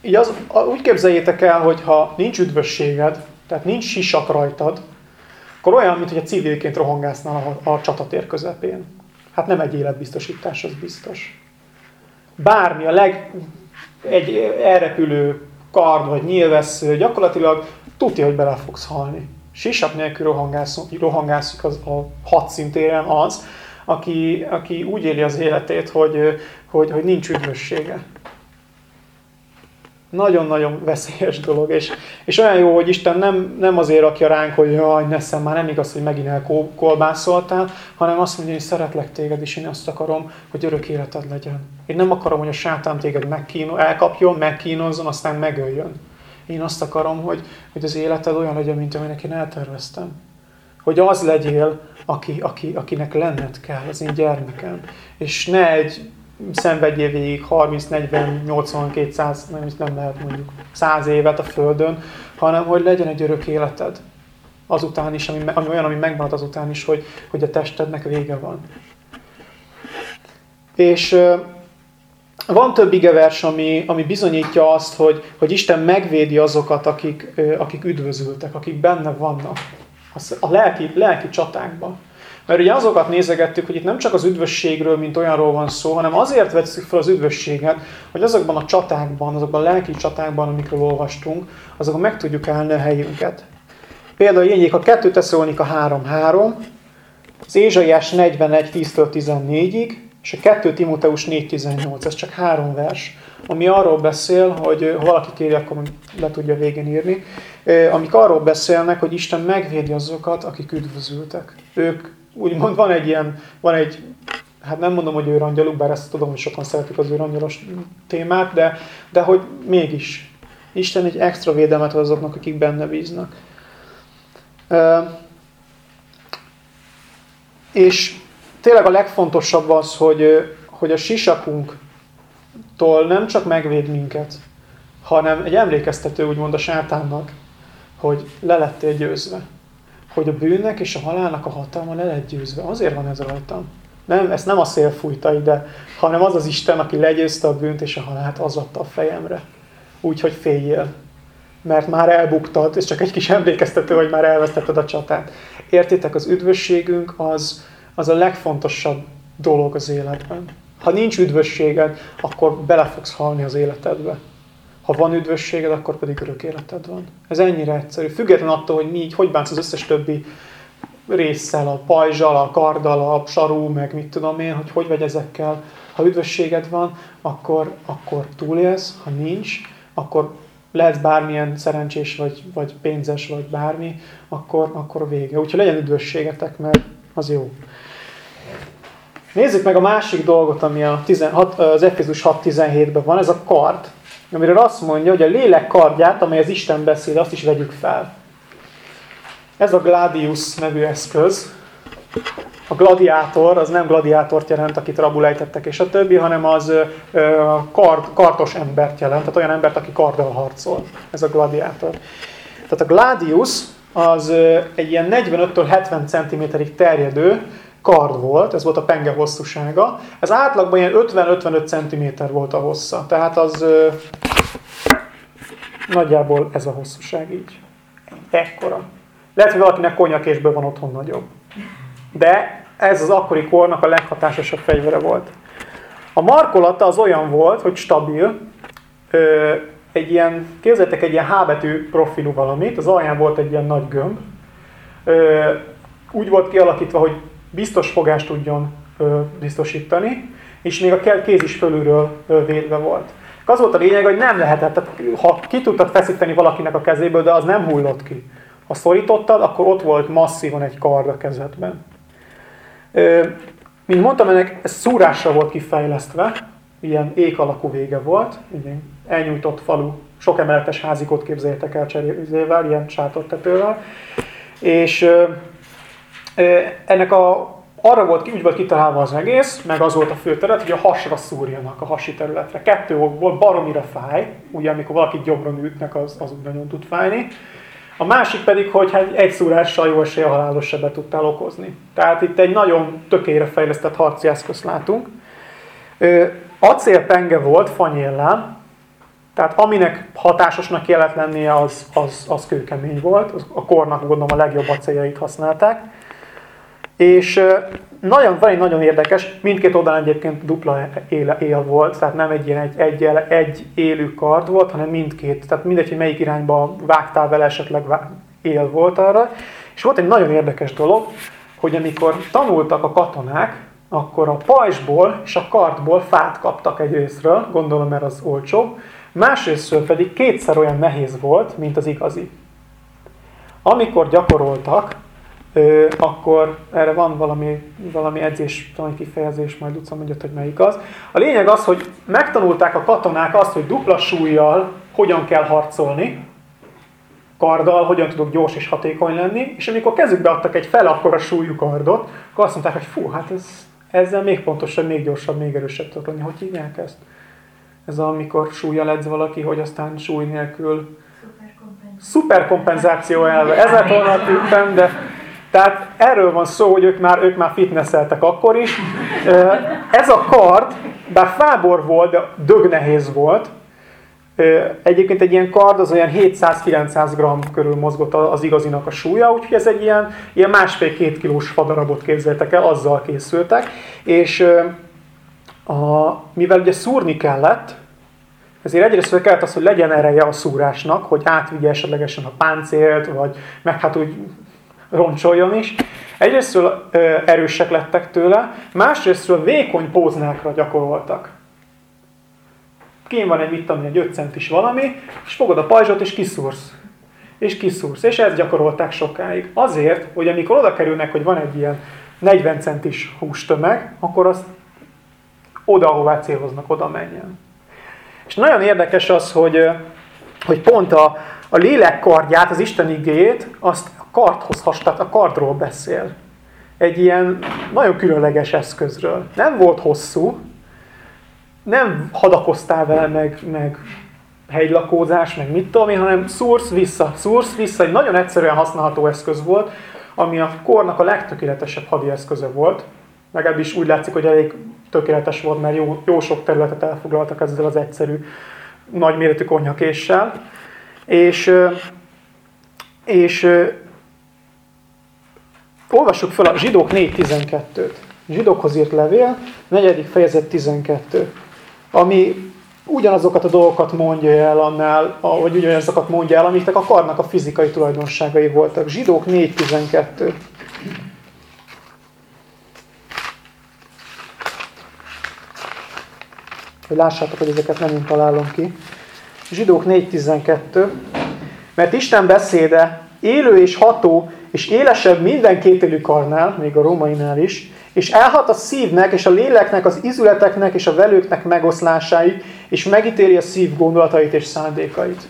[SPEAKER 1] így az, úgy képzeljétek el, hogy ha nincs üdvösséged, tehát nincs sisak rajtad, akkor olyan, mintha civilként rohangásznál a, a csatatér közepén. Hát nem egy életbiztosítás, az biztos. Bármi, a leg egy elrepülő kard vagy nyilvessző, gyakorlatilag tudja, hogy bele fogsz halni. Sisak nélkül rohangászik az, a hadszintéren az, aki, aki úgy éli az életét, hogy, hogy, hogy nincs üdvössége. Nagyon-nagyon veszélyes dolog, és, és olyan jó, hogy Isten nem, nem azért rakja ránk, hogy jaj, neszem, már nem igaz, hogy megint elkolbászoltál, hanem azt mondja, hogy szeretlek téged, és én azt akarom, hogy örök életed legyen. Én nem akarom, hogy a sátán téged megkíno, elkapjon, megkínozzon, aztán megöljön. Én azt akarom, hogy, hogy az életed olyan legyen, mint aminek én elterveztem. Hogy az legyél, aki, aki, akinek lenned kell, az én gyermekem. És ne egy szenvedjél végig 30, 40, 80, 200, nem, nem lehet mondjuk 100 évet a Földön, hanem hogy legyen egy örök életed azután is, ami, ami olyan, ami megmarad azután is, hogy, hogy a testednek vége van. És van több igevers, ami, ami bizonyítja azt, hogy, hogy Isten megvédi azokat, akik, akik üdvözültek, akik benne vannak a lelki, lelki csatákban. Mert ugye azokat nézegettük, hogy itt nem csak az üdvösségről, mint olyanról van szó, hanem azért veszük fel az üdvösséget, hogy azokban a csatákban, azokban a lelki csatákban, amikről olvastunk, azokban meg tudjuk állni a helyünket. Például jegyék a 2 Tesszalonika 3.3, az Ézsaiás 41, 10-14-ig, és a 2 Timoteus 4.18, ez csak három vers, ami arról beszél, hogy ha valaki kéri, akkor le tudja végén írni, amik arról beszélnek, hogy Isten megvédi azokat, akik üdvözültek. Ők úgymond van egy ilyen, van egy, hát nem mondom, hogy őrangyaluk, bár ezt tudom, hogy sokan szeretik az őrangyalos témát, de, de hogy mégis. Isten egy extra védelmet ad azoknak, akik benne bíznak. És tényleg a legfontosabb az, hogy, hogy a sisakunktól nem csak megvéd minket, hanem egy emlékeztető úgymond a sátánnak, hogy le lettél győzve hogy a bűnnek és a halálnak a hatalma le lett győzve. Azért van ez rajtam. Nem, ezt nem a szél fújta ide, hanem az az Isten, aki legyőzte a bűnt és a halált, az adta a fejemre. Úgyhogy féljél. Mert már elbuktad, és csak egy kis emlékeztető, hogy már elvesztetted a csatát. Értitek, az üdvösségünk az, az a legfontosabb dolog az életben. Ha nincs üdvösséged, akkor bele fogsz halni az életedbe. Ha van üdvösséged, akkor pedig örök életed van. Ez ennyire egyszerű. Független attól, hogy mi így, hogy bánsz az összes többi résszel, a pajzsal, a karddal, a sarú, meg mit tudom én, hogy hogy vagy ezekkel. Ha üdvösséged van, akkor, akkor túlélsz, ha nincs, akkor lehet bármilyen szerencsés, vagy, vagy pénzes, vagy bármi, akkor, akkor vége. Úgyhogy legyen üdvösségetek, mert az jó. Nézzük meg a másik dolgot, ami a 16, az Efézus 6.17-ben van, ez a kard amiről azt mondja, hogy a lélek kardját, amely az Isten beszél, azt is vegyük fel. Ez a gladius nevű eszköz. A gladiátor, az nem gladiátort jelent, akit rabul ejtettek, és a többi, hanem az kard, kartos embert jelent, tehát olyan embert, aki karddal harcol. Ez a gladiátor. Tehát a gladius az egy ilyen 45-től 70 cm-ig terjedő kard volt, ez volt a penge hosszúsága. Ez átlagban ilyen 50-55 cm volt a hossza. Tehát az ö, nagyjából ez a hosszúság így. Ekkora. Lehet, hogy valakinek konyakésből van otthon nagyobb. De ez az akkori kornak a leghatásosabb fegyvere volt. A markolata az olyan volt, hogy stabil, ö, egy ilyen, képzeljétek egy ilyen H betű profilú valamit, az alján volt egy ilyen nagy gömb, ö, úgy volt kialakítva, hogy biztos fogást tudjon ö, biztosítani, és még a kéz is fölülről ö, védve volt. Az volt a lényeg, hogy nem lehetett, tehát ha ki tudtad feszíteni valakinek a kezéből, de az nem hullott ki. Ha szorítottad, akkor ott volt masszívan egy kard a kezedben. Ö, mint mondtam, ennek ez szúrásra volt kifejlesztve, ilyen ék alakú vége volt, ilyen elnyújtott falu, sok emeletes házikot képzeljétek el cserélőzével, ilyen sátortetővel. És ennek a arra volt, úgy volt kitalálva az egész, meg az volt a fő terület, hogy a hasra szúrjanak a hasi területre. Kettő okból baromira fáj, ugye amikor valakit jobbron ütnek, az, az úgy nagyon tud fájni. A másik pedig, hogy hát egy szúrással jó esélye halálos sebet tudtál okozni. Tehát itt egy nagyon tökére fejlesztett harci eszközt látunk. Acélpenge volt fanyéllán, tehát aminek hatásosnak kellett lennie, az, az, az kőkemény volt. A kornak gondolom a legjobb acéljait használták. És nagyon, van egy nagyon érdekes, mindkét oldalon egyébként dupla él, él volt, tehát nem egy, ilyen, egy, egy, egy élő kard volt, hanem mindkét, tehát mindegy, hogy melyik irányba vágtál vele, esetleg él volt arra. És volt egy nagyon érdekes dolog, hogy amikor tanultak a katonák, akkor a pajzsból és a kartból fát kaptak egy gondolom mert az olcsó, másrésztről pedig kétszer olyan nehéz volt, mint az igazi. Amikor gyakoroltak, akkor erre van valami, valami edzés, valami kifejezés, majd Luca mondja, hogy melyik az. A lényeg az, hogy megtanulták a katonák azt, hogy dupla súlyjal hogyan kell harcolni, karddal, hogyan tudok gyors és hatékony lenni, és amikor kezükbe adtak egy fel akkor a súlyú kardot, akkor azt mondták, hogy fú, hát ez, ezzel még pontosabb, még gyorsabb, még erősebb tudok lenni. Hogy hívják ezt? Ez amikor súlya ledz valaki, hogy aztán súly nélkül szuperkompenzáció elve. Ez lett volna a de tehát erről van szó, hogy ők már, ők már fitnesseltek akkor is. Ez a kard, bár fábor volt, de dög volt. Egyébként egy ilyen kard az olyan 700-900 g körül mozgott az igazinak a súlya, úgyhogy ez egy ilyen, ilyen másfél-két kilós fadarabot képzeltek el, azzal készültek. És a, mivel ugye szúrni kellett, ezért egyrészt kellett az, hogy legyen ereje a szúrásnak, hogy átvigye esetlegesen a páncélt, vagy meg hát úgy roncsoljon is. Egyrésztről erősek lettek tőle, másrésztről vékony póznákra gyakoroltak. Kén van egy, mit tudom, egy 5 centis valami, és fogod a pajzsot, és kiszúrsz. És kiszúrsz. És ezt gyakorolták sokáig. Azért, hogy amikor oda kerülnek, hogy van egy ilyen 40 centis hústömeg, akkor azt oda, ahová céloznak, oda menjen. És nagyon érdekes az, hogy, hogy pont a, a lélek kardját, az Isten igéjét, azt kardhoz hasonlít, a kardról beszél. Egy ilyen nagyon különleges eszközről. Nem volt hosszú, nem hadakoztál vele, meg, meg hegylakózás, meg mit tudom én, hanem szúrsz vissza, szúrsz vissza. Egy nagyon egyszerűen használható eszköz volt, ami a kornak a legtökéletesebb hadi eszköze volt. Legalábbis úgy látszik, hogy elég tökéletes volt, mert jó, jó sok területet elfoglaltak ezzel az egyszerű, nagyméretű konyakéssel. És, és Olvassuk fel a zsidók 4.12-t. Zsidókhoz írt levél, negyedik fejezet 12. Ami ugyanazokat a dolgokat mondja el annál, vagy ugyanazokat mondja el, amiknek a karnak a fizikai tulajdonságai voltak. Zsidók 4.12. Hogy lássátok, hogy ezeket nem én találom ki. Zsidók 4.12. Mert Isten beszéde élő és ható, és élesebb minden kétélű karnál, még a rómainál is, és elhat a szívnek és a léleknek, az izületeknek és a velőknek megoszlásáig, és megítéli a szív gondolatait és szándékait.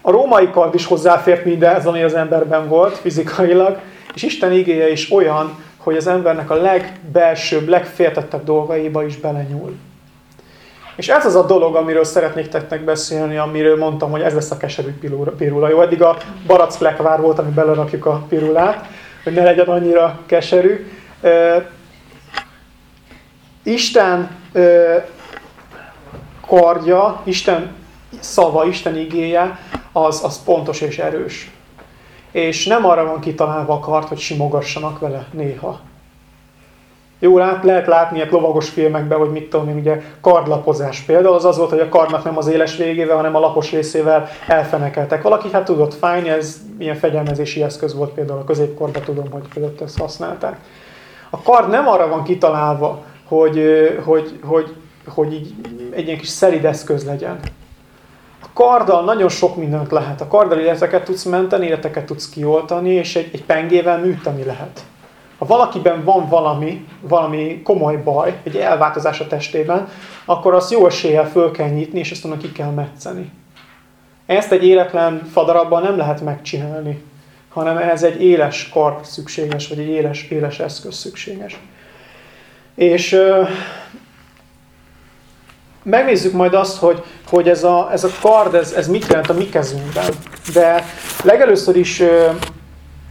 [SPEAKER 1] A római kard is hozzáfért mindenhez, ami az emberben volt fizikailag, és Isten igéje is olyan, hogy az embernek a legbelsőbb, legféltettebb dolgaiba is belenyúl. És ez az a dolog, amiről szeretnék teknek beszélni, amiről mondtam, hogy ez lesz a keserű pirula. Jó, eddig a barack volt, ami belerakjuk a pirulát, hogy ne legyen annyira keserű. Isten kardja, Isten szava, Isten igéje, az, az pontos és erős. És nem arra van kitalálva a kard, hogy simogassanak vele néha. Jó, lát, lehet látni ilyen lovagos filmekben, hogy mit tudom én, ugye kardlapozás például, az az volt, hogy a kardnak nem az éles végével, hanem a lapos részével elfenekeltek. Valaki hát tudott fájni, ez ilyen fegyelmezési eszköz volt például a középkorban, tudom, hogy például ezt használták. A kard nem arra van kitalálva, hogy, hogy, hogy, hogy így egy ilyen kis szerid eszköz legyen. A karddal nagyon sok mindent lehet. A karddal életeket tudsz menteni, életeket tudsz kioltani, és egy, egy pengével műteni lehet. Ha valakiben van valami, valami komoly baj, egy elváltozás a testében, akkor azt jó eséllyel föl kell nyitni, és azt onnan ki kell metszeni. Ezt egy életlen fadarabban nem lehet megcsinálni. hanem ehhez egy éles kar szükséges, vagy egy éles, éles eszköz szükséges. És ö, megnézzük majd azt, hogy, hogy ez, a, ez a kard, ez, ez mit jelent a mi kezünkben. De legelőször is ö,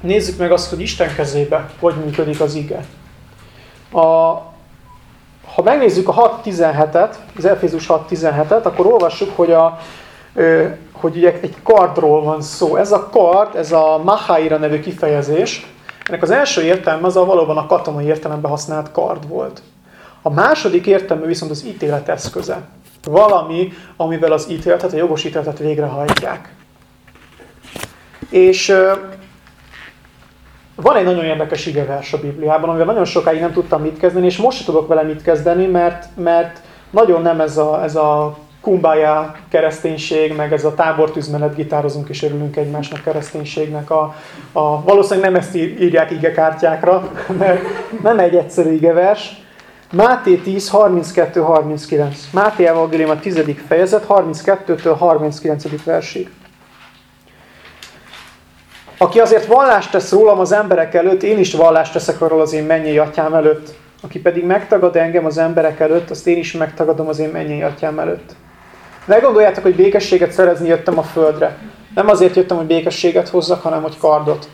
[SPEAKER 1] nézzük meg azt, hogy Isten kezébe hogy működik az ige. A, ha megnézzük a 6.17-et, az Efézus 6.17-et, akkor olvassuk, hogy, a, hogy ugye egy kardról van szó. Ez a kard, ez a Mahaira nevű kifejezés, ennek az első értelme az a valóban a katonai értelemben használt kard volt. A második értelme viszont az ítélet eszköze. Valami, amivel az ítéletet, a jogos ítéletet végrehajtják. És van egy nagyon érdekes igevers a Bibliában, amivel nagyon sokáig nem tudtam mit kezdeni, és most sem tudok vele mit kezdeni, mert, mert nagyon nem ez a, ez a kumbája kereszténység, meg ez a tábortűzmenet gitározunk és örülünk egymásnak kereszténységnek. A, a, valószínűleg nem ezt írják igekártyákra, mert nem egy egyszerű igevers. Máté 10, 32-39. Máté Evangélium a 10. fejezet, 32-től 39. versig. Aki azért vallást tesz rólam az emberek előtt, én is vallást teszek arról az én mennyei atyám előtt. Aki pedig megtagad engem az emberek előtt, azt én is megtagadom az én mennyei atyám előtt. Ne gondoljátok, hogy békességet szerezni jöttem a földre. Nem azért jöttem, hogy békességet hozzak, hanem hogy kardot.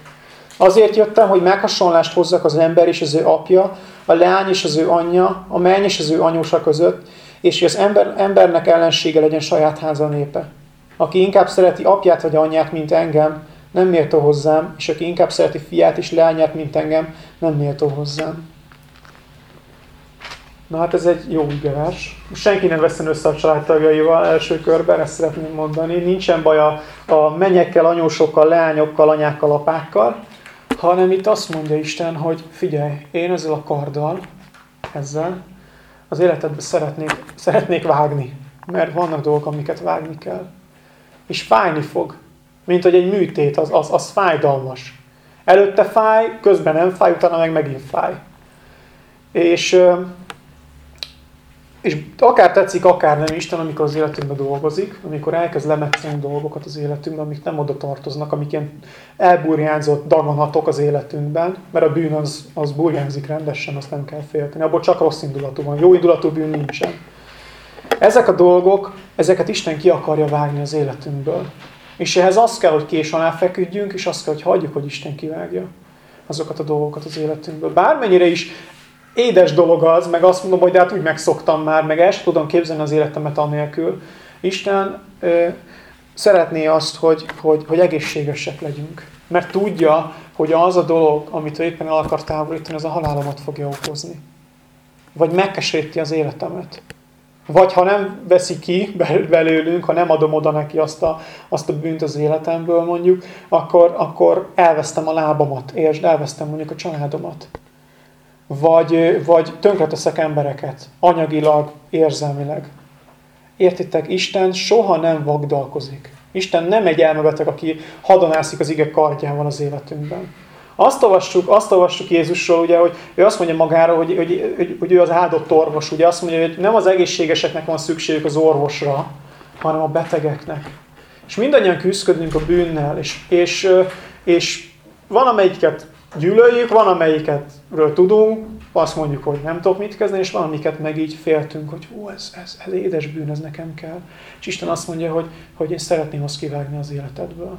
[SPEAKER 1] Azért jöttem, hogy meghasonlást hozzak az ember és az ő apja, a leány és az ő anyja, a menny és az ő anyósa között, és hogy az ember, embernek ellensége legyen saját háza népe. Aki inkább szereti apját vagy anyját, mint engem, nem méltó hozzám, és aki inkább szereti fiát és leányát, mint engem, nem méltó hozzám. Na hát ez egy jó igevers. Senki nem veszen össze a családtagjaival első körben, ezt szeretném mondani. Nincsen baj a, a menyekkel, anyósokkal, leányokkal, anyákkal, apákkal, hanem itt azt mondja Isten, hogy figyelj, én ezzel a karddal, ezzel az életedbe szeretnék, szeretnék vágni, mert vannak dolgok, amiket vágni kell. És fájni fog, mint hogy egy műtét, az, az, az fájdalmas. Előtte fáj, közben nem fáj, utána meg megint fáj. És, és akár tetszik, akár nem Isten, amikor az életünkben dolgozik, amikor elkezd lemetszeni dolgokat az életünkben, amik nem oda tartoznak, amik ilyen elburjánzott daganatok az életünkben, mert a bűn az, az burjánzik rendesen, azt nem kell félteni. Abból csak rossz indulatú van, jó indulatú bűn nincsen. Ezek a dolgok, ezeket Isten ki akarja vágni az életünkből. És ehhez az kell, hogy kés alá feküdjünk, és azt kell, hogy hagyjuk, hogy Isten kivágja azokat a dolgokat az életünkből. Bármennyire is édes dolog az, meg azt mondom, hogy de hát úgy megszoktam már, meg el tudom képzelni az életemet anélkül. Isten ö, szeretné azt, hogy, hogy, hogy egészségesek legyünk. Mert tudja, hogy az a dolog, amit ő éppen el akar távolítani, az a halálomat fogja okozni. Vagy megkeseríti az életemet. Vagy ha nem veszi ki belőlünk, ha nem adom oda neki azt a, azt a bűnt az életemből mondjuk, akkor, akkor elvesztem a lábamat, és elvesztem mondjuk a családomat. Vagy, vagy tönkreteszek embereket, anyagilag, érzelmileg. Értitek, Isten soha nem vagdalkozik. Isten nem egy elmebeteg, aki hadonászik az ige kardjával az életünkben. Azt olvassuk, azt olvassuk Jézusról, ugye, hogy ő azt mondja magára, hogy, hogy, hogy, hogy ő az áldott orvos. Ugye azt mondja, hogy nem az egészségeseknek van szükségük az orvosra, hanem a betegeknek. És mindannyian küzdködünk a bűnnel, és, és, és van amelyiket gyűlöljük, van amelyiketről tudunk, azt mondjuk, hogy nem tudok mit kezdeni, és van amiket meg így féltünk, hogy hú, ez, ez, ez édes bűn, ez nekem kell. És Isten azt mondja, hogy, hogy én szeretném azt kivágni az életedből.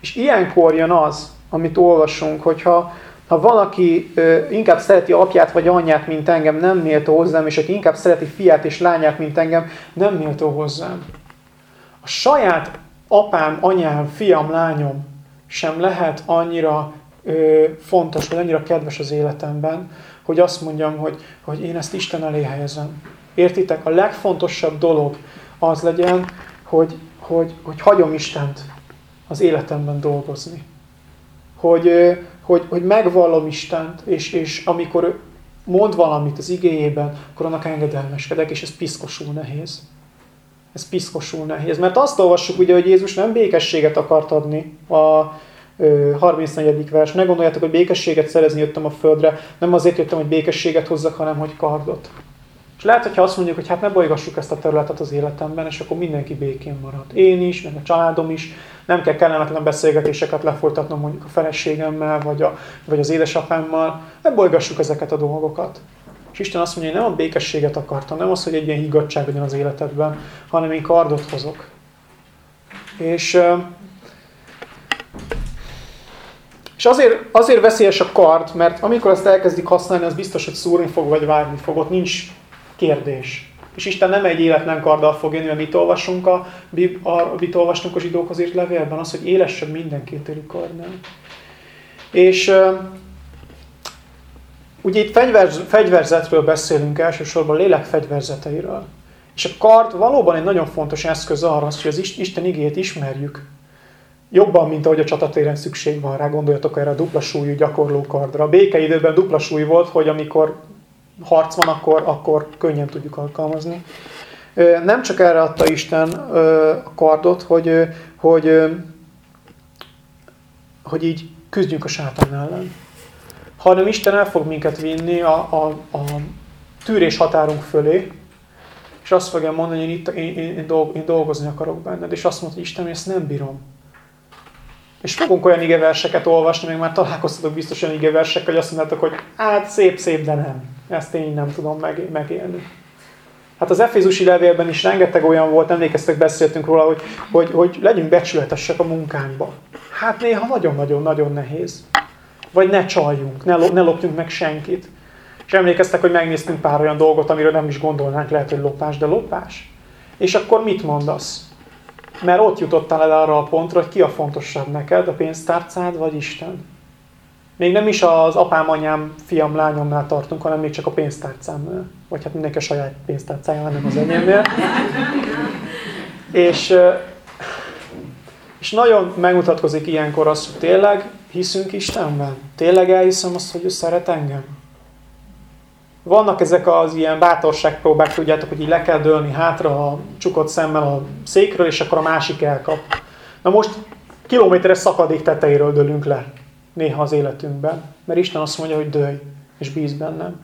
[SPEAKER 1] És ilyenkor jön az, amit olvasunk, hogyha ha valaki ö, inkább szereti apját vagy anyját, mint engem, nem méltó hozzám, és aki inkább szereti fiát és lányát, mint engem, nem méltó hozzám. A saját apám, anyám, fiam, lányom sem lehet annyira ö, fontos, vagy annyira kedves az életemben, hogy azt mondjam, hogy, hogy én ezt Isten elé helyezem. Értitek? A legfontosabb dolog az legyen, hogy, hogy, hogy hagyom Istent az életemben dolgozni hogy, hogy, hogy megvallom Istent, és, és amikor mond valamit az igéjében, akkor annak engedelmeskedek, és ez piszkosul nehéz. Ez piszkosul nehéz. Mert azt olvassuk ugye, hogy Jézus nem békességet akart adni a 34. vers. Ne gondoljátok, hogy békességet szerezni jöttem a földre. Nem azért jöttem, hogy békességet hozzak, hanem hogy kardot. És lehet, hogyha azt mondjuk, hogy hát ne bolygassuk ezt a területet az életemben, és akkor mindenki békén marad. Én is, meg a családom is, Nem kell kellemetlen beszélgetéseket lefolytatnom mondjuk a feleségemmel, vagy, a, vagy az édesapámmal. Ebből ezeket a dolgokat. És Isten azt mondja, hogy nem a békességet akartam, nem az, hogy egy ilyen higgadság legyen az életedben, hanem én kardot hozok. És, és azért, azért veszélyes a kard, mert amikor ezt elkezdik használni, az biztos, hogy szúrni fog, vagy vágni fog, ott nincs kérdés. És Isten nem egy életlen karddal fog jönni, amit olvasunk a, a, amit olvastunk a zsidókhoz írt levélben, az, hogy élessebb minden kétélű kardnál. És Ugye itt fegyverz, fegyverzetről beszélünk elsősorban, lélek fegyverzeteiről. És a kard valóban egy nagyon fontos eszköz arra, hogy az Isten igét ismerjük. Jobban, mint ahogy a csatatéren szükség van rá, gondoljatok erre a dupla súlyú gyakorlókardra. A békeidőben dupla súly volt, hogy amikor harc van, akkor, akkor könnyen tudjuk alkalmazni. Nem csak erre adta Isten a kardot, hogy, hogy, hogy így küzdjünk a sátán ellen hanem Isten el fog minket vinni a, a, a tűrés határunk fölé, és azt fogja mondani, hogy én, itt, én, dolgozni akarok benned. És azt mondja, hogy Isten, ezt nem bírom. És fogunk olyan igeverseket olvasni, még már találkoztatok biztos olyan igeversekkel, hogy azt mondjátok, hogy hát szép-szép, de nem. Ezt én nem tudom meg, megélni. Hát az Efézusi levélben is rengeteg olyan volt, emlékeztek, beszéltünk róla, hogy, hogy, hogy legyünk becsületesek a munkánkba. Hát néha nagyon-nagyon-nagyon nehéz. Vagy ne csaljunk, ne, ne lopjunk meg senkit. És emlékeztek, hogy megnéztünk pár olyan dolgot, amiről nem is gondolnánk, lehet, hogy lopás, de lopás. És akkor mit mondasz? Mert ott jutottál el arra a pontra, hogy ki a fontosabb neked, a pénztárcád vagy Isten. Még nem is az apám, anyám, fiam, lányomnál tartunk, hanem még csak a pénztárcámnál. Vagy hát mindenki a saját pénztárcája, nem az enyémnél. és, és nagyon megmutatkozik ilyenkor az, hogy tényleg hiszünk Istenben? Tényleg elhiszem azt, hogy ő szeret engem? Vannak ezek az ilyen bátorságpróbák, tudjátok, hogy így le kell dőlni hátra a csukott szemmel a székről, és akkor a másik elkap. Na most kilométeres szakadék tetejéről dőlünk le néha az életünkben, mert Isten azt mondja, hogy dőj, és bíz bennem.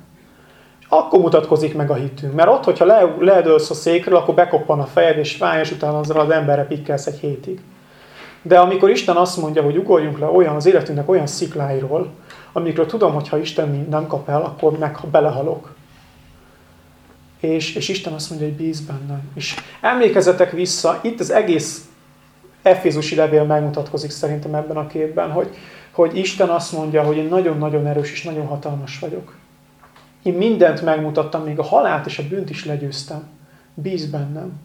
[SPEAKER 1] És akkor mutatkozik meg a hitünk. Mert ott, hogyha le, ledőlsz a székről, akkor bekoppan a fejed, és fáj, és utána azzal az emberre pikkelsz egy hétig. De amikor Isten azt mondja, hogy ugorjunk le olyan az életünknek olyan szikláiról, amikről tudom, hogy ha Isten nem kap el, akkor meg belehalok. És, és Isten azt mondja, hogy bíz bennem. És emlékezetek vissza, itt az egész Efézusi levél megmutatkozik szerintem ebben a képben, hogy, hogy Isten azt mondja, hogy én nagyon-nagyon erős és nagyon hatalmas vagyok. Én mindent megmutattam, még a halált és a bűnt is legyőztem. Bíz bennem.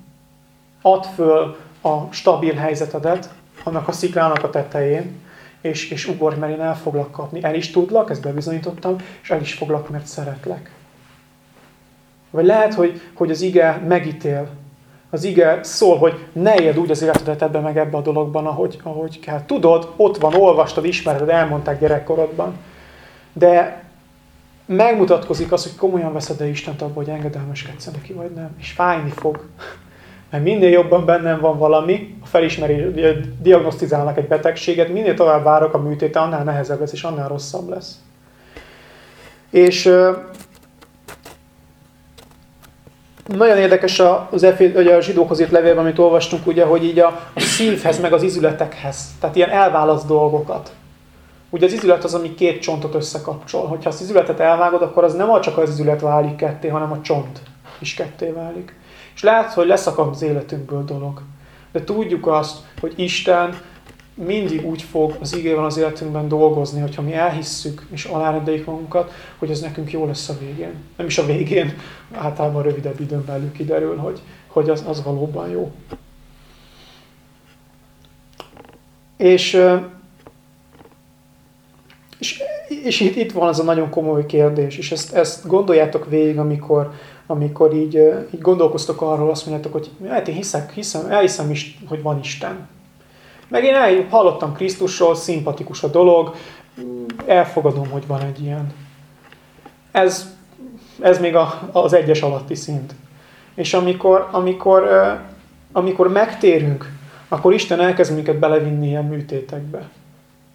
[SPEAKER 1] Add föl a stabil helyzetedet, annak a sziklának a tetején, és, és ugorj, mert én el foglak kapni. El is tudlak, ezt bebizonyítottam, és el is foglak, mert szeretlek. Vagy lehet, hogy, hogy az ige megítél. Az ige szól, hogy ne éld úgy az életedet ebbe meg ebbe a dologban, ahogy, ahogy kell. Tudod, ott van, olvastad, ismered, elmondták gyerekkorodban. De megmutatkozik az, hogy komolyan veszed-e Istent abba, hogy engedelmeskedsz neki, vagy nem. És fájni fog. Mert minél jobban bennem van valami, a felismerés, diagnosztizálnak egy betegséget, minél tovább várok a műtéte, annál nehezebb lesz, és annál rosszabb lesz. És nagyon érdekes az ugye a zsidókhoz írt levélben, amit olvastunk, ugye, hogy így a, a szívhez, meg az izületekhez, tehát ilyen elválaszt dolgokat. Ugye az izület az, ami két csontot összekapcsol. Hogyha az izületet elvágod, akkor az nem csak az izület válik ketté, hanem a csont is ketté válik. És lehet, hogy leszakad az életünkből dolog. De tudjuk azt, hogy Isten mindig úgy fog az igében az életünkben dolgozni, hogyha mi elhisszük és alárendeljük magunkat, hogy ez nekünk jó lesz a végén. Nem is a végén, általában rövidebb időn belül kiderül, hogy, hogy az, az valóban jó. És, és, és itt, itt van az a nagyon komoly kérdés, és ezt, ezt gondoljátok végig, amikor, amikor így, így gondolkoztok arról, azt mondjátok, hogy hát én hiszek, hiszem, elhiszem is, hogy van Isten. Meg én el, hallottam Krisztusról, szimpatikus a dolog, elfogadom, hogy van egy ilyen. Ez, ez még a, az egyes alatti szint. És amikor, amikor, amikor megtérünk, akkor Isten elkezd minket belevinni ilyen műtétekbe.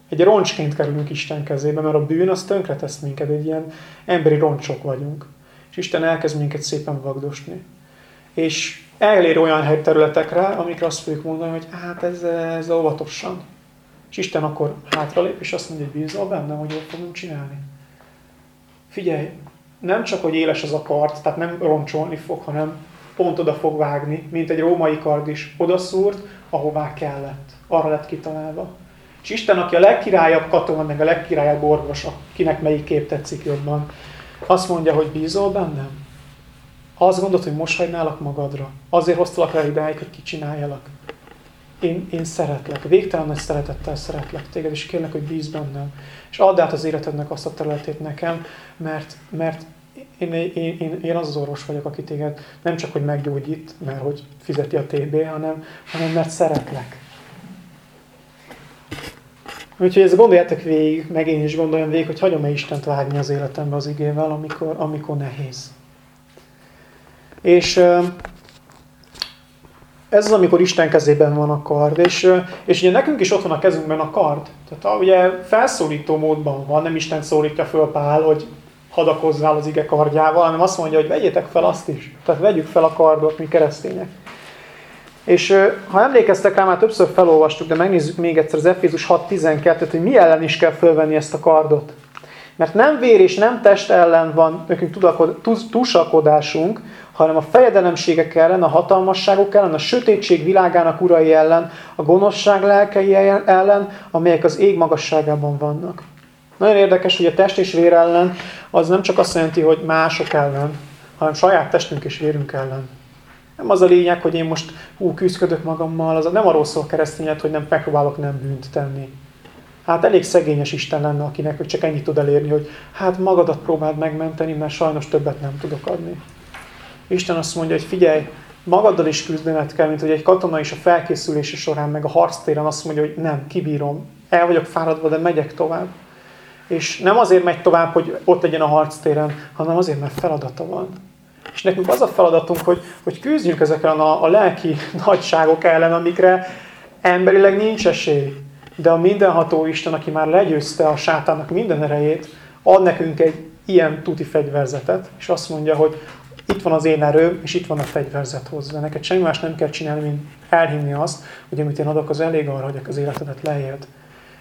[SPEAKER 1] Egy roncsként kerülünk Isten kezébe, mert a bűn az tönkretesz minket, egy ilyen emberi roncsok vagyunk. És Isten elkezd minket szépen vagdosni. És elér olyan területekre, amikre azt fogjuk mondani, hogy hát ez, ez óvatosan. És Isten akkor hátralép, és azt mondja, hogy bízol bennem, hogy jól fogunk csinálni. Figyelj, nem csak, hogy éles az a kard, tehát nem roncsolni fog, hanem pont oda fog vágni, mint egy római kard is odaszúrt, ahová kellett. Arra lett kitalálva. És Isten, aki a legkirályabb katona, meg a legkirályabb orvos, kinek melyik kép tetszik jobban, azt mondja, hogy bízol bennem? Azt gondolod, hogy most hagynálak magadra. Azért hoztalak el idáig, hogy kicsináljalak. Én, én szeretlek, végtelen nagy szeretettel szeretlek téged, és kérlek, hogy bíz bennem. És add át az életednek azt a területét nekem, mert, mert én, én, én, én az az orvos vagyok, aki téged nem csak, hogy meggyógyít, mert hogy fizeti a TB, hanem, hanem mert szeretlek. Úgyhogy ezt gondoljátok végig, meg én is gondoljam végig, hogy hagyom-e Istent vágni az életembe az igével, amikor, amikor nehéz. És ez az, amikor Isten kezében van a kard. És, és ugye nekünk is ott van a kezünkben a kard. Tehát ugye felszólító módban van, nem Isten szólítja föl Pál, hogy hadakozzál az ige kardjával, hanem azt mondja, hogy vegyétek fel azt is. Tehát vegyük fel a kardot, mi keresztények. És ha emlékeztek rá, már többször felolvastuk, de megnézzük még egyszer az Efézus 6.12-t, hogy mi ellen is kell fölvenni ezt a kardot. Mert nem vér és nem test ellen van nekünk túlsalkodásunk, hanem a fejedelemségek ellen, a hatalmasságok ellen, a sötétség világának urai ellen, a gonoszság lelkei ellen, amelyek az ég magasságában vannak. Nagyon érdekes, hogy a test és vér ellen az nem csak azt jelenti, hogy mások ellen, hanem saját testünk és vérünk ellen. Nem az a lényeg, hogy én most hú, küzdködök magammal, az nem arról szól keresztényet, hogy nem megpróbálok nem bűnt tenni. Hát elég szegényes Isten lenne, akinek hogy csak ennyit tud elérni, hogy hát magadat próbáld megmenteni, mert sajnos többet nem tudok adni. Isten azt mondja, hogy figyelj, magaddal is küzdened kell, mint hogy egy katona is a felkészülése során, meg a harctéren azt mondja, hogy nem, kibírom, el vagyok fáradva, de megyek tovább. És nem azért megy tovább, hogy ott legyen a harctéren, hanem azért, mert feladata van. És nekünk az a feladatunk, hogy, hogy küzdjünk ezeken a, a lelki nagyságok ellen, amikre emberileg nincs esély. De a mindenható Isten, aki már legyőzte a sátának minden erejét, ad nekünk egy ilyen tuti fegyverzetet, és azt mondja, hogy itt van az én erőm, és itt van a fegyverzet hozzá. Neked semmi más nem kell csinálni, mint elhinni azt, hogy amit én adok, az elég arra, hogy az életedet leéld.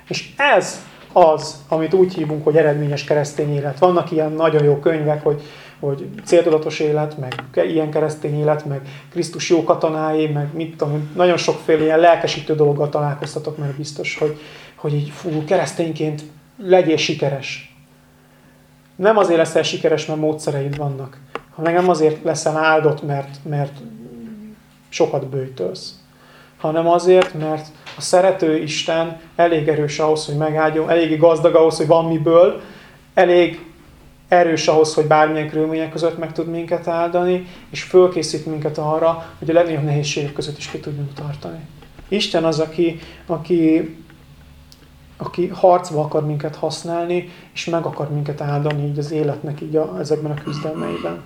[SPEAKER 1] És ez az, amit úgy hívunk, hogy eredményes keresztény élet. Vannak ilyen nagyon jó könyvek, hogy, hogy céltudatos élet, meg ilyen keresztény élet, meg Krisztus jó katonái, meg mit tudom, nagyon sokféle ilyen lelkesítő dologgal találkoztatok, mert biztos, hogy, hogy így fú, keresztényként legyél sikeres. Nem azért leszel sikeres, mert módszereid vannak, hanem nem azért leszel áldott, mert, mert sokat bőjtölsz, hanem azért, mert a szerető Isten elég erős ahhoz, hogy megáldjon, elég gazdag ahhoz, hogy van miből, elég erős ahhoz, hogy bármilyen körülmények között meg tud minket áldani, és fölkészít minket arra, hogy a legnagyobb nehézségek között is ki tudjunk tartani. Isten az, aki, aki, aki harcba akar minket használni, és meg akar minket áldani így az életnek így a, ezekben a küzdelmeiben.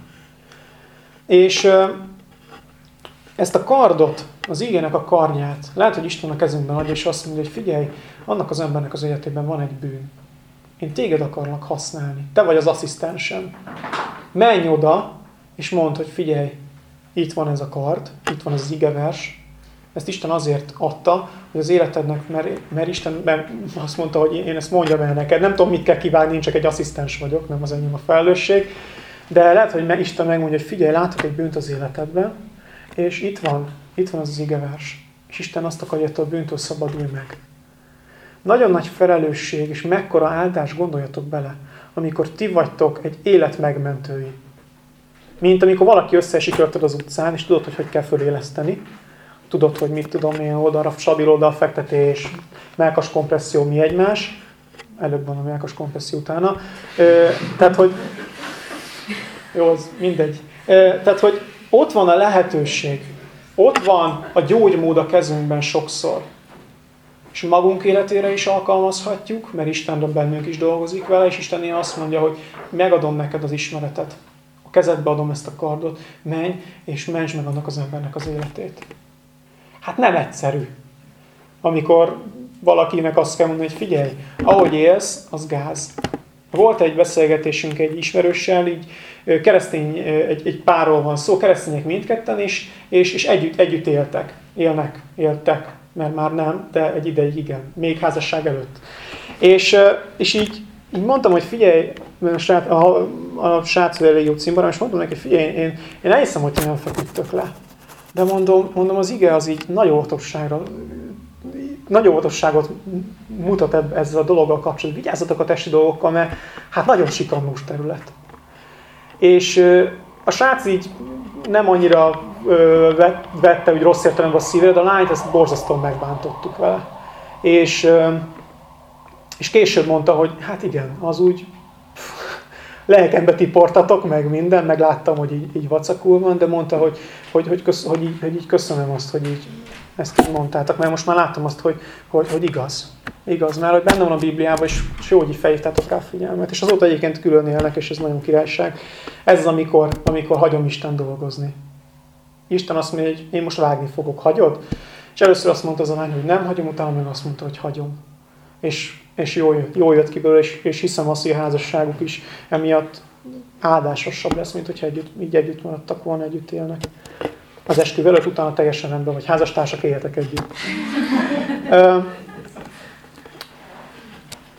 [SPEAKER 1] És ezt a kardot, az ígének a karnyát, lehet, hogy Isten a kezünkben adja, és azt mondja, hogy figyelj, annak az embernek az életében van egy bűn. Én téged akarlak használni. Te vagy az asszisztensem. Menj oda, és mondd, hogy figyelj, itt van ez a kard, itt van ez az igevers. Ezt Isten azért adta, hogy az életednek, mert, mert Isten mert azt mondta, hogy én ezt mondjam el neked. Nem tudom, mit kell kivágni, én csak egy asszisztens vagyok, nem az enyém a felelősség. De lehet, hogy Isten megmondja, hogy figyelj, látok egy bűnt az életedben, és itt van, itt van az az igevers. És Isten azt akarja, hogy a bűntől szabadulj meg. Nagyon nagy felelősség, és mekkora áldás gondoljatok bele, amikor ti vagytok egy élet megmentői. Mint amikor valaki összeesik az utcán, és tudod, hogy hogy kell föléleszteni. Tudod, hogy mit tudom én, oldalra, stabil oldal fektetés, melkas kompresszió, mi egymás. Előbb van a melkas kompresszió utána. Ö, tehát, hogy jó, az mindegy. Tehát, hogy ott van a lehetőség, ott van a gyógymód a kezünkben sokszor. És magunk életére is alkalmazhatjuk, mert Isten bennünk is dolgozik vele, és Isten azt mondja, hogy megadom neked az ismeretet. A kezedbe adom ezt a kardot, menj, és menj meg annak az embernek az életét. Hát nem egyszerű. Amikor valakinek azt kell mondani, hogy figyelj, ahogy élsz, az gáz. Volt egy beszélgetésünk egy ismerőssel, így keresztény, egy, egy párról van szó, keresztények mindketten is, és, és együtt, együtt éltek, élnek, éltek, mert már nem, de egy ideig igen, még házasság előtt. És, és így, így mondtam, hogy figyelj, a, srác, a, a srác elég jó címbaram, és mondtam neki, figyelj, én, én elhiszem, hogy ti nem feküdtök le. De mondom, mondom, az ige az így nagy óvatosságra, nagy óvatosságot mutat ezzel a dologgal kapcsolatban. Vigyázzatok a testi dolgokkal, mert hát nagyon sikamlós terület. És a srác így nem annyira vette hogy rossz értelemben a szívére, de a lányt ezt borzasztóan megbántottuk vele. És, és később mondta, hogy hát igen, az úgy lelkembe tiportatok, meg minden, meg láttam, hogy így, így vacakul van, de mondta, hogy, hogy, hogy, kösz, hogy, így, hogy így köszönöm azt, hogy így ezt így mondtátok, mert most már látom azt, hogy, hogy, hogy igaz. Igaz, mert hogy benne van a Bibliában, és, és jó, hogy felhívtátok rá a figyelmet. És azóta egyébként külön élnek, és ez nagyon királyság. Ez az, amikor, amikor hagyom Isten dolgozni. Isten azt mondja, hogy én most vágni fogok, hagyod? És először azt mondta az a lány, hogy nem hagyom, utána meg azt mondta, hogy hagyom. És, és jól, jött, jól jött ki belőle, és, és hiszem azt, hogy a házasságuk is emiatt áldásosabb lesz, mint hogyha együtt, így együtt maradtak volna, együtt élnek. Az eskü előtt, utána teljesen rendben, vagy házastársak éltek együtt.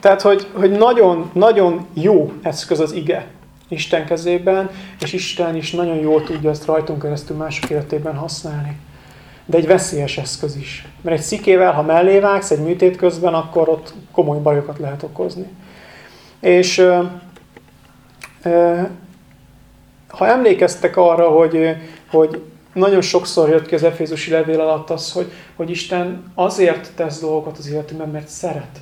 [SPEAKER 1] Tehát, hogy, hogy nagyon, nagyon jó eszköz az ige Isten kezében, és Isten is nagyon jól tudja ezt rajtunk keresztül mások életében használni. De egy veszélyes eszköz is. Mert egy szikével, ha mellé vágsz egy műtét közben, akkor ott komoly bajokat lehet okozni. És ö, ö, ha emlékeztek arra, hogy, hogy nagyon sokszor jött ki az Efézusi levél alatt az, hogy, hogy Isten azért tesz dolgokat az életünkben, mert szeret.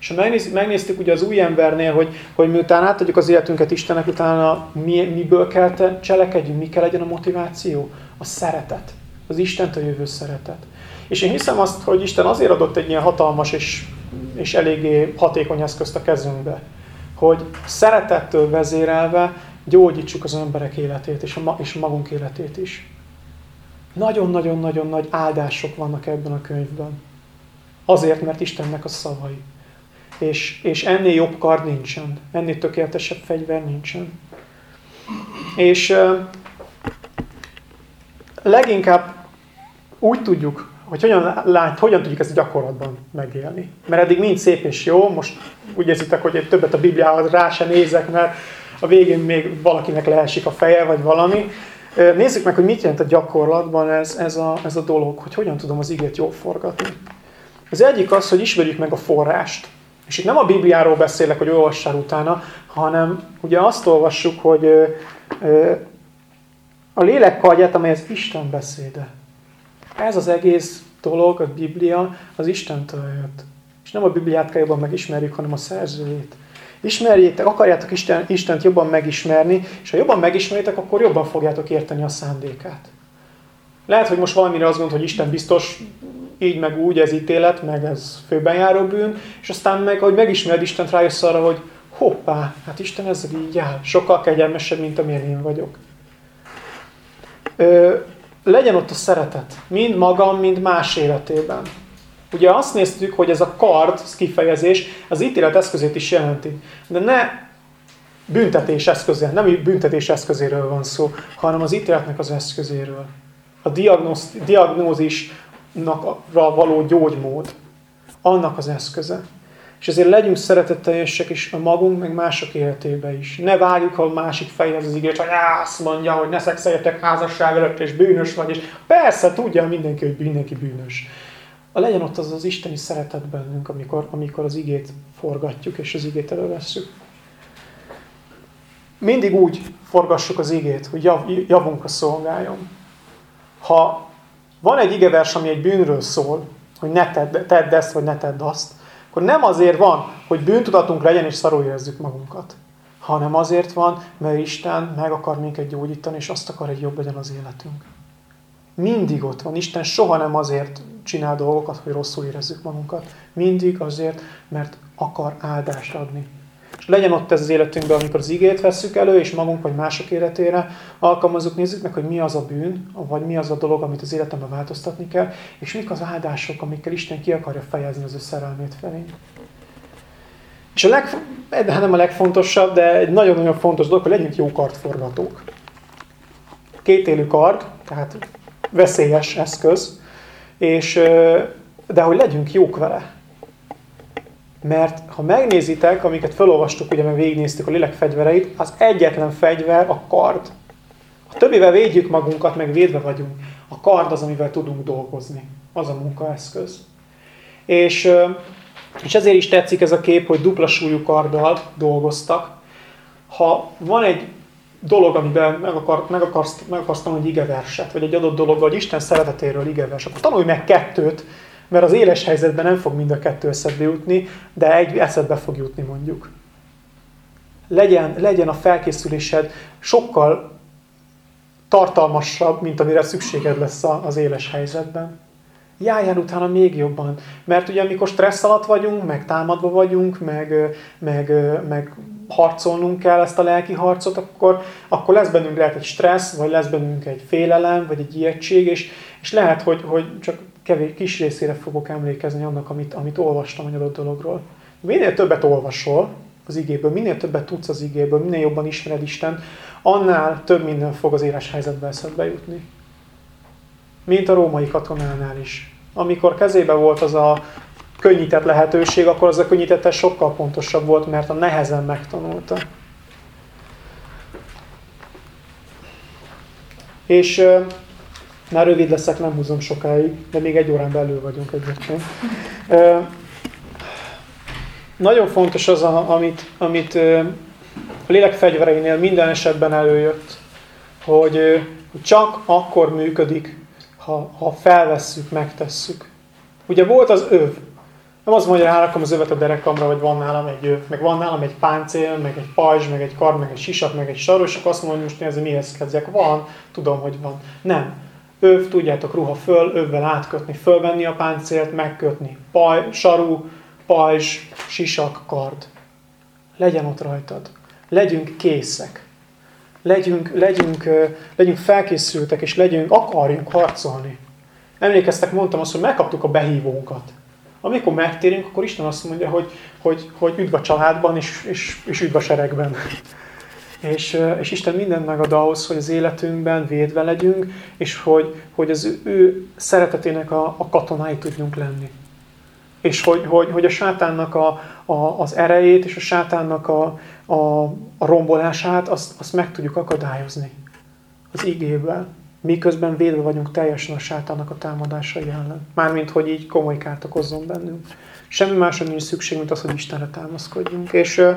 [SPEAKER 1] És ha megnéz, megnéztük ugye az új embernél, hogy, hogy miután átadjuk az életünket Istennek, utána mi, miből kell cselekedjünk, mi kell legyen a motiváció? A szeretet. Az Istent a jövő szeretet. És én hiszem azt, hogy Isten azért adott egy ilyen hatalmas és, és eléggé hatékony eszközt a kezünkbe, hogy szeretettől vezérelve gyógyítsuk az emberek életét és, a, és magunk életét is. Nagyon-nagyon-nagyon nagy áldások vannak ebben a könyvben. Azért, mert Istennek a szavai. És, és ennél jobb kard nincsen. Ennél tökéletesebb fegyver nincsen. És leginkább úgy tudjuk, hogy hogyan, lát, hogyan tudjuk ezt gyakorlatban megélni. Mert eddig mind szép és jó, most úgy érzitek, hogy egy többet a Bibliához rá se nézek, mert a végén még valakinek leesik a feje, vagy valami. Nézzük meg, hogy mit jelent a gyakorlatban ez, ez, a, ez a dolog, hogy hogyan tudom az igét jól forgatni. Az egyik az, hogy ismerjük meg a forrást. És itt nem a Bibliáról beszélek, hogy olvassál utána, hanem ugye azt olvassuk, hogy a lélek kardját, amely az Isten beszéde. Ez az egész dolog, a Biblia, az Istentől jött. És nem a Bibliát kell jobban megismerjük, hanem a szerzőjét. Ismerjétek, akarjátok Isten, Istent jobban megismerni, és ha jobban megismeritek, akkor jobban fogjátok érteni a szándékát. Lehet, hogy most valamire azt gondol, hogy Isten biztos így meg úgy, ez ítélet, meg ez főben járó bűn, és aztán meg, hogy megismered Istent, rájössz arra, hogy hoppá, hát Isten ezzel így jár, sokkal kegyelmesebb, mint amilyen én vagyok. Ö, legyen ott a szeretet, mind magam, mind más életében. Ugye azt néztük, hogy ez a kard, ez kifejezés, az ítélet eszközét is jelenti. De ne büntetés eszközé, nem büntetés eszközéről van szó, hanem az ítéletnek az eszközéről. A diagnózisnak való gyógymód. Annak az eszköze. És ezért legyünk szeretetteljesek is a magunk, meg mások életébe is. Ne várjuk a másik fejhez az ígért, hogy azt mondja, hogy ne szexeljetek házasság előtt, és bűnös vagy. És persze, tudja mindenki, hogy mindenki bűnös legyen ott az az isteni szeretet bennünk, amikor, amikor az igét forgatjuk, és az igét elővesszük. Mindig úgy forgassuk az igét, hogy jav, a szolgáljon. Ha van egy igevers, ami egy bűnről szól, hogy ne tedd, tedd ezt, vagy ne tedd azt, akkor nem azért van, hogy bűntudatunk legyen, és szarul érezzük magunkat, hanem azért van, mert Isten meg akar minket gyógyítani, és azt akar, hogy jobb legyen az életünk. Mindig ott van. Isten soha nem azért csinál dolgokat, hogy rosszul érezzük magunkat. Mindig azért, mert akar áldást adni. És legyen ott ez az életünkben, amikor az igét veszük elő, és magunk vagy mások életére alkalmazunk, nézzük meg, hogy mi az a bűn, vagy mi az a dolog, amit az életemben változtatni kell, és mik az áldások, amikkel Isten ki akarja fejezni az ő szerelmét felé. És a leg, hát nem a legfontosabb, de egy nagyon-nagyon fontos dolog, hogy legyünk jó kardforgatók. Kétélű kard, tehát veszélyes eszköz, és, de hogy legyünk jók vele. Mert ha megnézitek, amiket felolvastuk, ugye mert végignéztük a lélek fegyvereit, az egyetlen fegyver a kard. A többivel védjük magunkat, meg védve vagyunk. A kard az, amivel tudunk dolgozni. Az a munkaeszköz. És, és ezért is tetszik ez a kép, hogy dupla súlyú karddal dolgoztak. Ha van egy dolog, amiben meg, akar, meg, akarsz, meg akarsz tanulni egy igeverset, vagy egy adott dolog, vagy Isten szeretetéről igevers, akkor tanulj meg kettőt, mert az éles helyzetben nem fog mind a kettő eszedbe jutni, de egy eszedbe fog jutni mondjuk. Legyen, legyen a felkészülésed sokkal tartalmasabb, mint amire szükséged lesz az éles helyzetben. Járjál utána még jobban. Mert ugye amikor stressz alatt vagyunk, meg támadva vagyunk, meg, meg, meg harcolnunk kell ezt a lelki harcot, akkor, akkor lesz bennünk lehet egy stressz, vagy lesz bennünk egy félelem, vagy egy ijegység, és, és lehet, hogy, hogy csak kevés, kis részére fogok emlékezni annak, amit, amit olvastam egy adott dologról. Minél többet olvasol az igéből, minél többet tudsz az igéből, minél jobban ismered Isten, annál több minden fog az éles helyzetbe eszedbe jutni. Mint a római katonánál is. Amikor kezébe volt az a könnyített lehetőség, akkor az a könnyítetes sokkal pontosabb volt, mert a nehezen megtanulta. És már rövid leszek, nem húzom sokáig, de még egy órán belül vagyunk egyébként. Nagyon fontos az, amit, amit a lélek fegyvereinél minden esetben előjött, hogy csak akkor működik, ha, ha felvesszük, megtesszük. Ugye volt az öv. Nem az mondja, hogy rárakom az övet a derekamra, vagy van nálam egy öv, meg van nálam egy páncél, meg egy pajzs, meg egy kar, meg egy sisak, meg egy saros, és azt mondom, hogy most ez mihez kezdjek. Van, tudom, hogy van. Nem. Öv, tudjátok, ruha föl, övvel átkötni, fölvenni a páncélt, megkötni. Paj, saru, pajzs, sisak, kard. Legyen ott rajtad. Legyünk készek. Legyünk, legyünk, legyünk felkészültek, és legyünk, akarjunk harcolni. Emlékeztek, mondtam azt, hogy megkaptuk a behívónkat. Amikor megtérünk, akkor Isten azt mondja, hogy, hogy, hogy üdv a családban, és, és, és üdv a seregben. És, és Isten mindent megad ahhoz, hogy az életünkben védve legyünk, és hogy, hogy az ő, ő szeretetének a, a katonái tudjunk lenni. És hogy, hogy, hogy a sátánnak a, a, az erejét és a sátánnak a, a, a rombolását, azt, azt meg tudjuk akadályozni az igével. Miközben védve vagyunk teljesen a sátánnak a támadásai ellen. Mármint, hogy így komoly kárt okozzon bennünk. Semmi másra nincs szükség, mint az, hogy Istenre támaszkodjunk. És ö,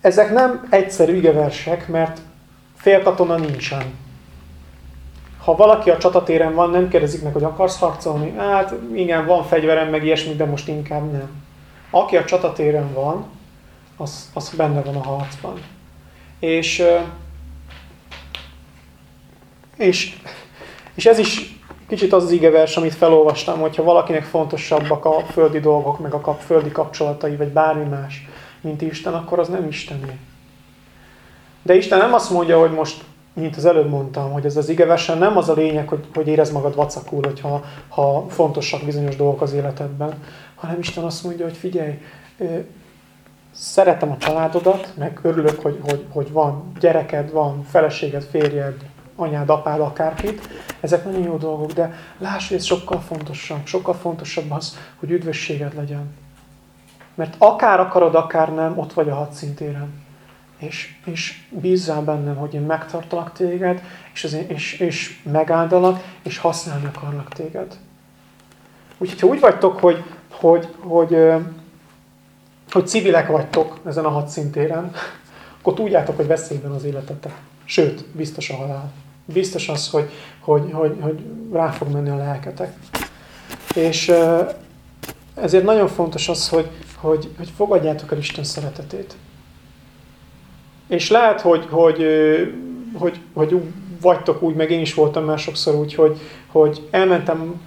[SPEAKER 1] ezek nem egyszerű igeversek, mert félkatona nincsen. Ha valaki a csatatéren van, nem kérdezik meg, hogy akarsz harcolni? Hát igen, van fegyverem, meg ilyesmi, de most inkább nem. Aki a csatatéren van, az, az benne van a harcban. És, és, és ez is kicsit az az igevers, amit felolvastam, hogyha valakinek fontosabbak a földi dolgok, meg a földi kapcsolatai, vagy bármi más, mint Isten, akkor az nem Istené. De Isten nem azt mondja, hogy most, mint az előbb mondtam, hogy ez az igeversen nem az a lényeg, hogy, hogy érez magad vacakul, hogyha ha fontosak bizonyos dolgok az életedben, hanem Isten azt mondja, hogy figyelj, szeretem a családodat, meg örülök, hogy, hogy, hogy van gyereked, van feleséged, férjed, anyád, apád, akárkit. Ezek nagyon jó dolgok, de láss, hogy ez sokkal fontosabb. Sokkal fontosabb az, hogy üdvösséged legyen. Mert akár akarod, akár nem, ott vagy a hadszintéren. És, és bízzál bennem, hogy én megtartalak téged, és, az, és, és megáldalak, és használni akarlak téged. Úgyhogy ha úgy vagytok, hogy, hogy, hogy, hogy hogy civilek vagytok ezen a hadszintéren, akkor tudjátok, hogy veszélyben az életetek. Sőt, biztos a halál. Biztos az, hogy, hogy, hogy, hogy rá fog menni a lelketek. És ezért nagyon fontos az, hogy, hogy, hogy fogadjátok el Isten szeretetét. És lehet, hogy, hogy, hogy, hogy vagytok úgy, meg én is voltam már sokszor úgy, hogy, hogy elmentem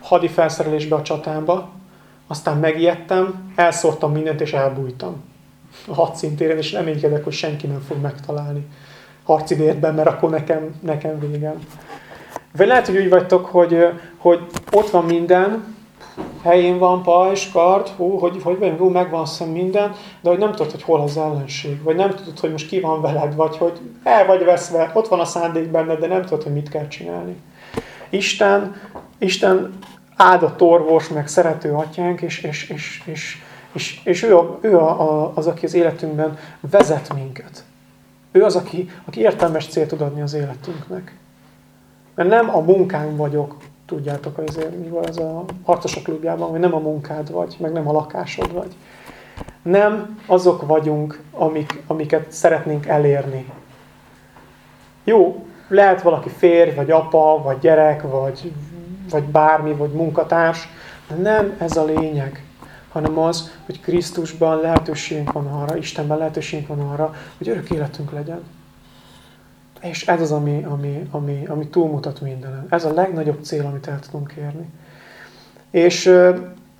[SPEAKER 1] hadi felszerelésbe a csatába, aztán megijedtem, elszórtam mindent és elbújtam a hadszintéren, és reménykedek, hogy senki nem fog megtalálni harci vérben, mert akkor nekem, nekem végem. Vagy lehet, hogy úgy vagytok, hogy, hogy ott van minden, helyén van pajzs, kard, hú, hogy, hogy vagyunk, hú, megvan azt minden, de hogy nem tudod, hogy hol az ellenség, vagy nem tudod, hogy most ki van veled, vagy hogy el vagy veszve, ott van a szándék benned, de nem tudod, hogy mit kell csinálni. Isten, Isten áldott orvos, meg szerető atyánk, és, és, és, és, és, és ő, a, ő a, a, az, aki az életünkben vezet minket. Ő az, aki, aki értelmes célt tud adni az életünknek. Mert nem a munkám vagyok, tudjátok, azért mi van ez a harcosok klubjában, hogy nem a munkád vagy, meg nem a lakásod vagy. Nem azok vagyunk, amik, amiket szeretnénk elérni. Jó, lehet valaki férj, vagy apa, vagy gyerek, vagy, vagy bármi, vagy munkatárs, de nem ez a lényeg, hanem az, hogy Krisztusban lehetőségünk van arra, Istenben lehetőségünk van arra, hogy örök életünk legyen. És ez az, ami, ami, ami, ami túlmutat mindenen. Ez a legnagyobb cél, amit el tudunk érni. És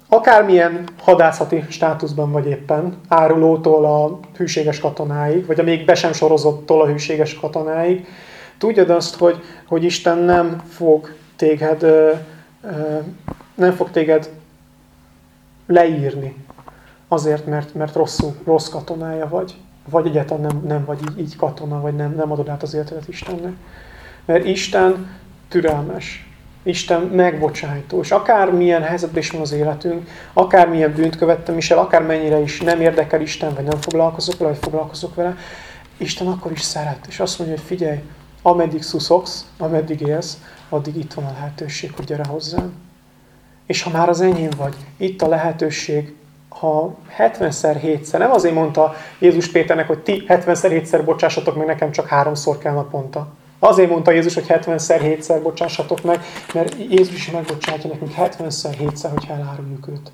[SPEAKER 1] akármilyen hadászati státuszban vagy éppen, árulótól a hűséges katonáig, vagy a még be sem sorozottól a hűséges katonáig, tudjad azt, hogy, hogy Isten nem fog téged, nem fog téged leírni azért, mert, mert rosszul, rossz katonája vagy vagy egyáltalán nem, nem vagy így, így katona, vagy nem, nem adod át az életedet Istennek. Mert Isten türelmes. Isten megbocsájtó. És akármilyen helyzetben is van az életünk, akármilyen bűnt követtem is el, akármennyire is nem érdekel Isten, vagy nem foglalkozok vele, vagy foglalkozok vele, Isten akkor is szeret. És azt mondja, hogy figyelj, ameddig szuszogsz, ameddig élsz, addig itt van a lehetőség, hogy gyere hozzám. És ha már az enyém vagy, itt a lehetőség ha 70-szer, 7-szer, nem azért mondta Jézus Péternek, hogy ti 70-szer, 7-szer bocsássatok meg, nekem csak háromszor kell naponta. Azért mondta Jézus, hogy 70-szer, 7-szer bocsássatok meg, mert Jézus is megbocsátja nekünk 70-szer, 7-szer, hogy eláruljuk őt.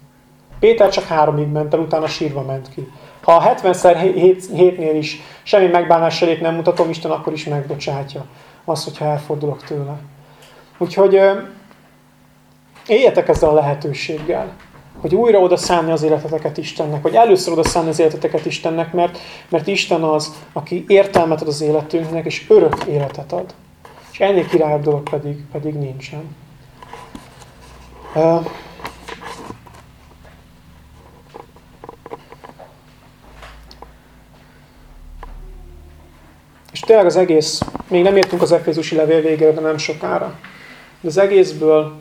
[SPEAKER 1] Péter csak háromig ment el, utána sírva ment ki. Ha a 70-szer 7-nél is semmi megbánás elét nem mutatom, Isten akkor is megbocsátja azt, hogyha elfordulok tőle. Úgyhogy éljetek ezzel a lehetőséggel hogy újra oda szállni az életeteket Istennek, vagy először oda szállni az életeteket Istennek, mert, mert Isten az, aki értelmet ad az életünknek, és örök életet ad. És ennél királyabb dolog pedig, pedig nincsen. Uh, és tényleg az egész, még nem értünk az Efézusi levél végére, de nem sokára. De az egészből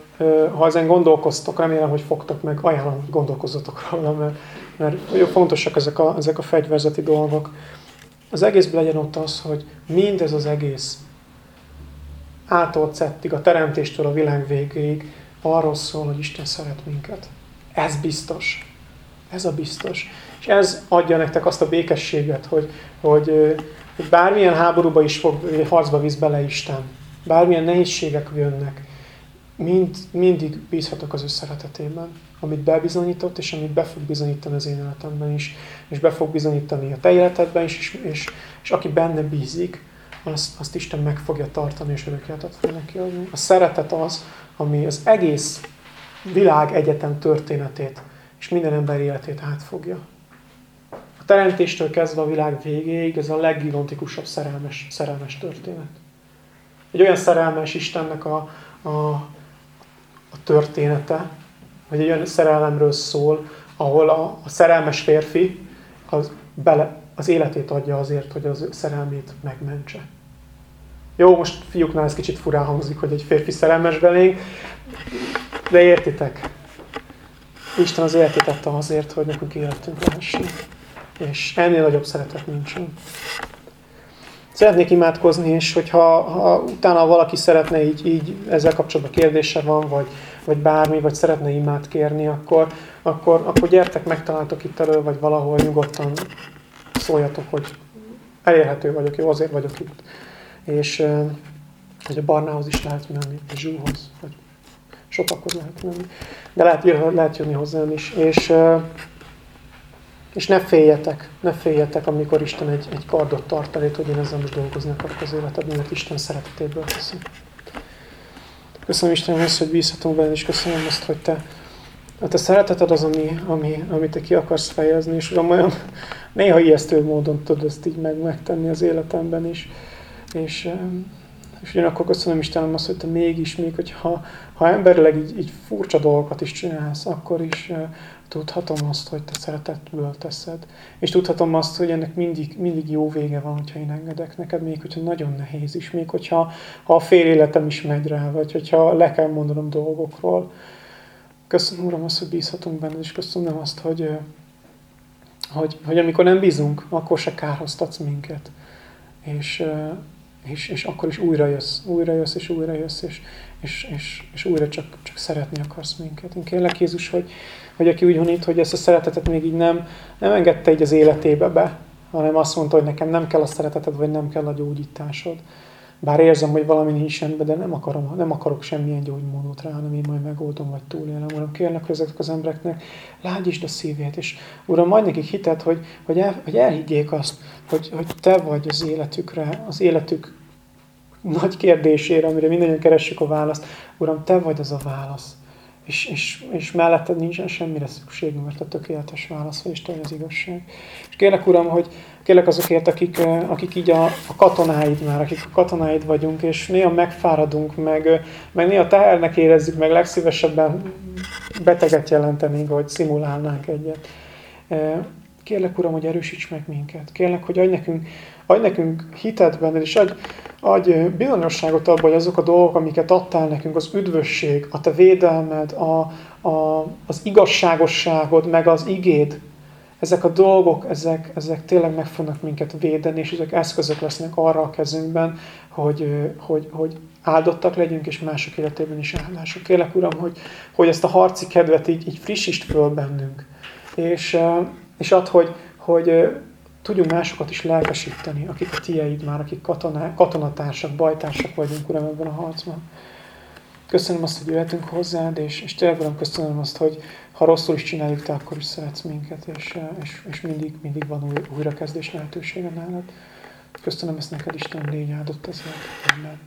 [SPEAKER 1] ha ezen gondolkoztok, remélem, hogy fogtok meg, ajánlom, hogy gondolkozzatok róla, mert, mert fontosak ezek a, ezek a fegyverzeti dolgok. Az egészben legyen ott az, hogy mindez az egész ától szettig, a teremtéstől a világ végéig arról szól, hogy Isten szeret minket. Ez biztos. Ez a biztos. És ez adja nektek azt a békességet, hogy, hogy, hogy bármilyen háborúba is fog, harcba visz bele Isten, bármilyen nehézségek jönnek, mind, mindig bízhatok az ő szeretetében, amit bebizonyított, és amit be fog bizonyítani az én életemben is, és be fog bizonyítani a te életedben is, és, és, és aki benne bízik, azt, azt Isten meg fogja tartani, és örök fog neki adni. A szeretet az, ami az egész világ egyetem történetét, és minden ember életét átfogja. A teremtéstől kezdve a világ végéig ez a leggigantikusabb szerelmes, szerelmes történet. Egy olyan szerelmes Istennek a, a, a története, vagy egy olyan szerelemről szól, ahol a, a szerelmes férfi az, bele, az életét adja azért, hogy az szerelmét megmentse. Jó, most fiúknál ez kicsit furán hangzik, hogy egy férfi szerelmes belénk, de értitek. Isten az életét adta azért, hogy nekünk életünk lehessen. És ennél nagyobb szeretet nincsen. Szeretnék imádkozni, és hogyha ha utána valaki szeretne így, így ezzel kapcsolatban kérdése van, vagy, vagy bármi, vagy szeretne imát kérni, akkor, akkor, akkor gyertek, megtaláltok itt elő, vagy valahol nyugodtan szóljatok, hogy elérhető vagyok, jó, azért vagyok itt. És hogy a Barnához is lehet menni, a Zsúhoz, vagy sokakhoz lehet menni. De lehet, lehet jönni hozzám is. És és ne féljetek, ne féljetek, amikor Isten egy, egy kardot tart elét, hogy én ezzel most dolgozni akarok az életedben, mert Isten szeretetéből teszi. Köszönöm Istenem azt, hogy bízhatunk benne, és köszönöm azt, hogy te, a te szereteted az, ami, ami, amit te ki akarsz fejezni, és Uram, olyan néha ijesztő módon tudod ezt így meg, megtenni az életemben is. És És ugyanakkor köszönöm Istenem azt, hogy te mégis, még hogyha ha emberileg így, így furcsa dolgokat is csinálsz, akkor is tudhatom azt, hogy te szeretetből teszed. És tudhatom azt, hogy ennek mindig, mindig jó vége van, hogyha én engedek neked, még hogyha nagyon nehéz is, még hogyha ha a fél életem is megy rá, vagy hogyha le kell mondanom dolgokról. Köszönöm, Uram, azt, hogy bízhatunk benned, és köszönöm azt, hogy, hogy, hogy amikor nem bízunk, akkor se kárhoztatsz minket. És, és, és akkor is újra jössz, újra jössz, és újra jössz, és, és, és, és újra csak, csak szeretni akarsz minket. Én kérlek Jézus, hogy, hogy aki úgy van itt, hogy ezt a szeretetet még így nem, nem engedte így az életébe be, hanem azt mondta, hogy nekem nem kell a szereteted, vagy nem kell a gyógyításod. Bár érzem, hogy valami nincs rendben, de nem, akarom, nem akarok semmilyen gyógymódot rá, hanem én majd megoldom, vagy túlélem. Uram, kérlek, hogy ezek az embereknek lágyisd a szívét, és Uram, majd nekik hitet, hogy, hogy, el, hogy elhiggyék azt, hogy, hogy Te vagy az életükre, az életük nagy kérdésére, amire mindannyian keressük a választ. Uram, Te vagy az a válasz. És, és, és melletted nincsen semmire szükségünk, mert a tökéletes válasz és Te az igazság. És kérlek, Uram, hogy kérlek azokért, akik, akik így a, a katonáid már, akik a katonáid vagyunk, és néha megfáradunk, meg, meg néha tehernek érezzük, meg legszívesebben beteget jelentenénk, hogy szimulálnánk egyet. Kérlek, Uram, hogy erősíts meg minket. Kérlek, hogy adj nekünk, adj nekünk hitet benned, és adj, adj bizonyosságot abban, hogy azok a dolgok, amiket adtál nekünk, az üdvösség, a te védelmed, a, a, az igazságosságod, meg az igéd, ezek a dolgok, ezek, ezek tényleg meg fognak minket védeni, és ezek eszközök lesznek arra a kezünkben, hogy, hogy, hogy áldottak legyünk, és mások életében is áldások. Kérlek, Uram, hogy, hogy ezt a harci kedvet így, így frissítsd föl bennünk. És, és ad, hogy, hogy tudjunk másokat is lelkesíteni, akik a tieid már, akik katoná, katonatársak, bajtársak vagyunk, Uram, ebben a harcban. Köszönöm azt, hogy jöhetünk hozzád, és, és tényleg, Uram, köszönöm azt, hogy ha rosszul is csináljuk, te akkor is szeretsz minket, és, és, és mindig, mindig van új, újrakezdés lehetősége nálad. Köszönöm ezt neked, Isten, légy áldott ezért. Amen.